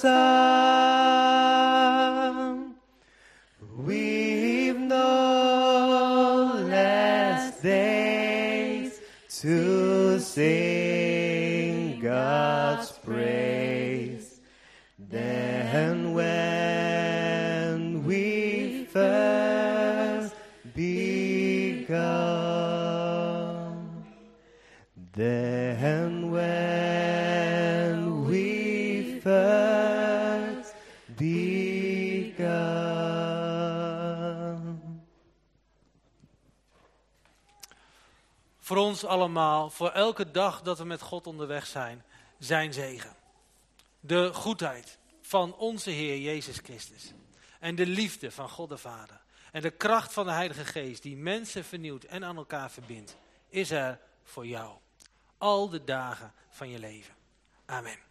Speaker 4: casa. Allemaal, voor elke dag dat we met God onderweg zijn, zijn zegen. De goedheid van onze Heer Jezus Christus. En de liefde van God de Vader. En de kracht van de Heilige Geest die mensen vernieuwt en aan elkaar verbindt, is er voor jou. Al de dagen van je leven. Amen.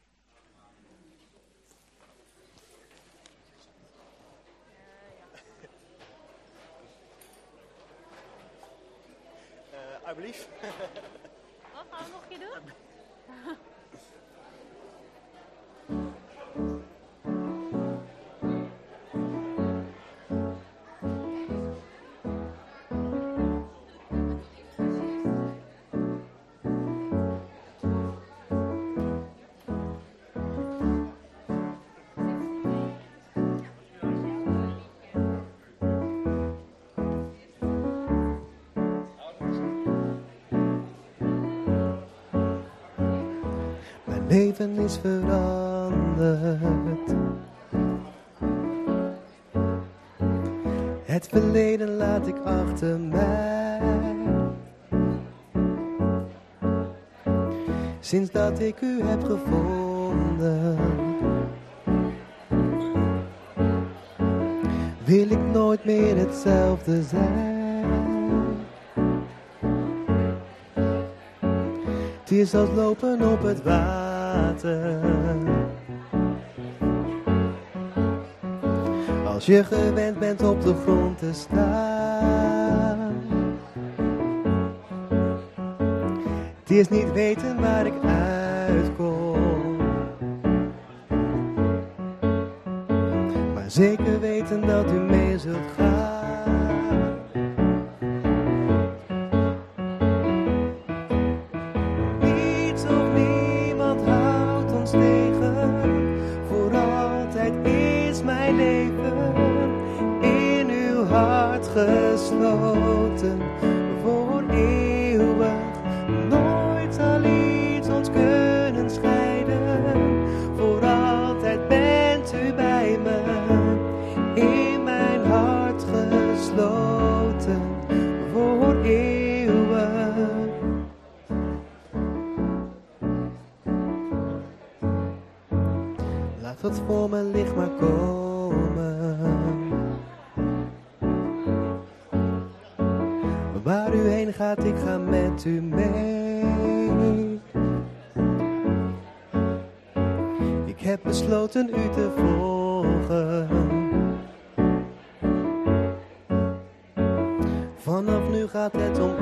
Speaker 3: Is veranderd. Het verleden laat ik achter mij. Sinds dat ik u heb gevonden, wil ik nooit meer hetzelfde zijn. Het is als lopen op het water. Als je gewend bent op de grond te staan. Het is niet weten waar ik uitkom. Maar zeker weten dat u mee zult gaan. Gesloten. Vanaf nu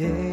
Speaker 3: is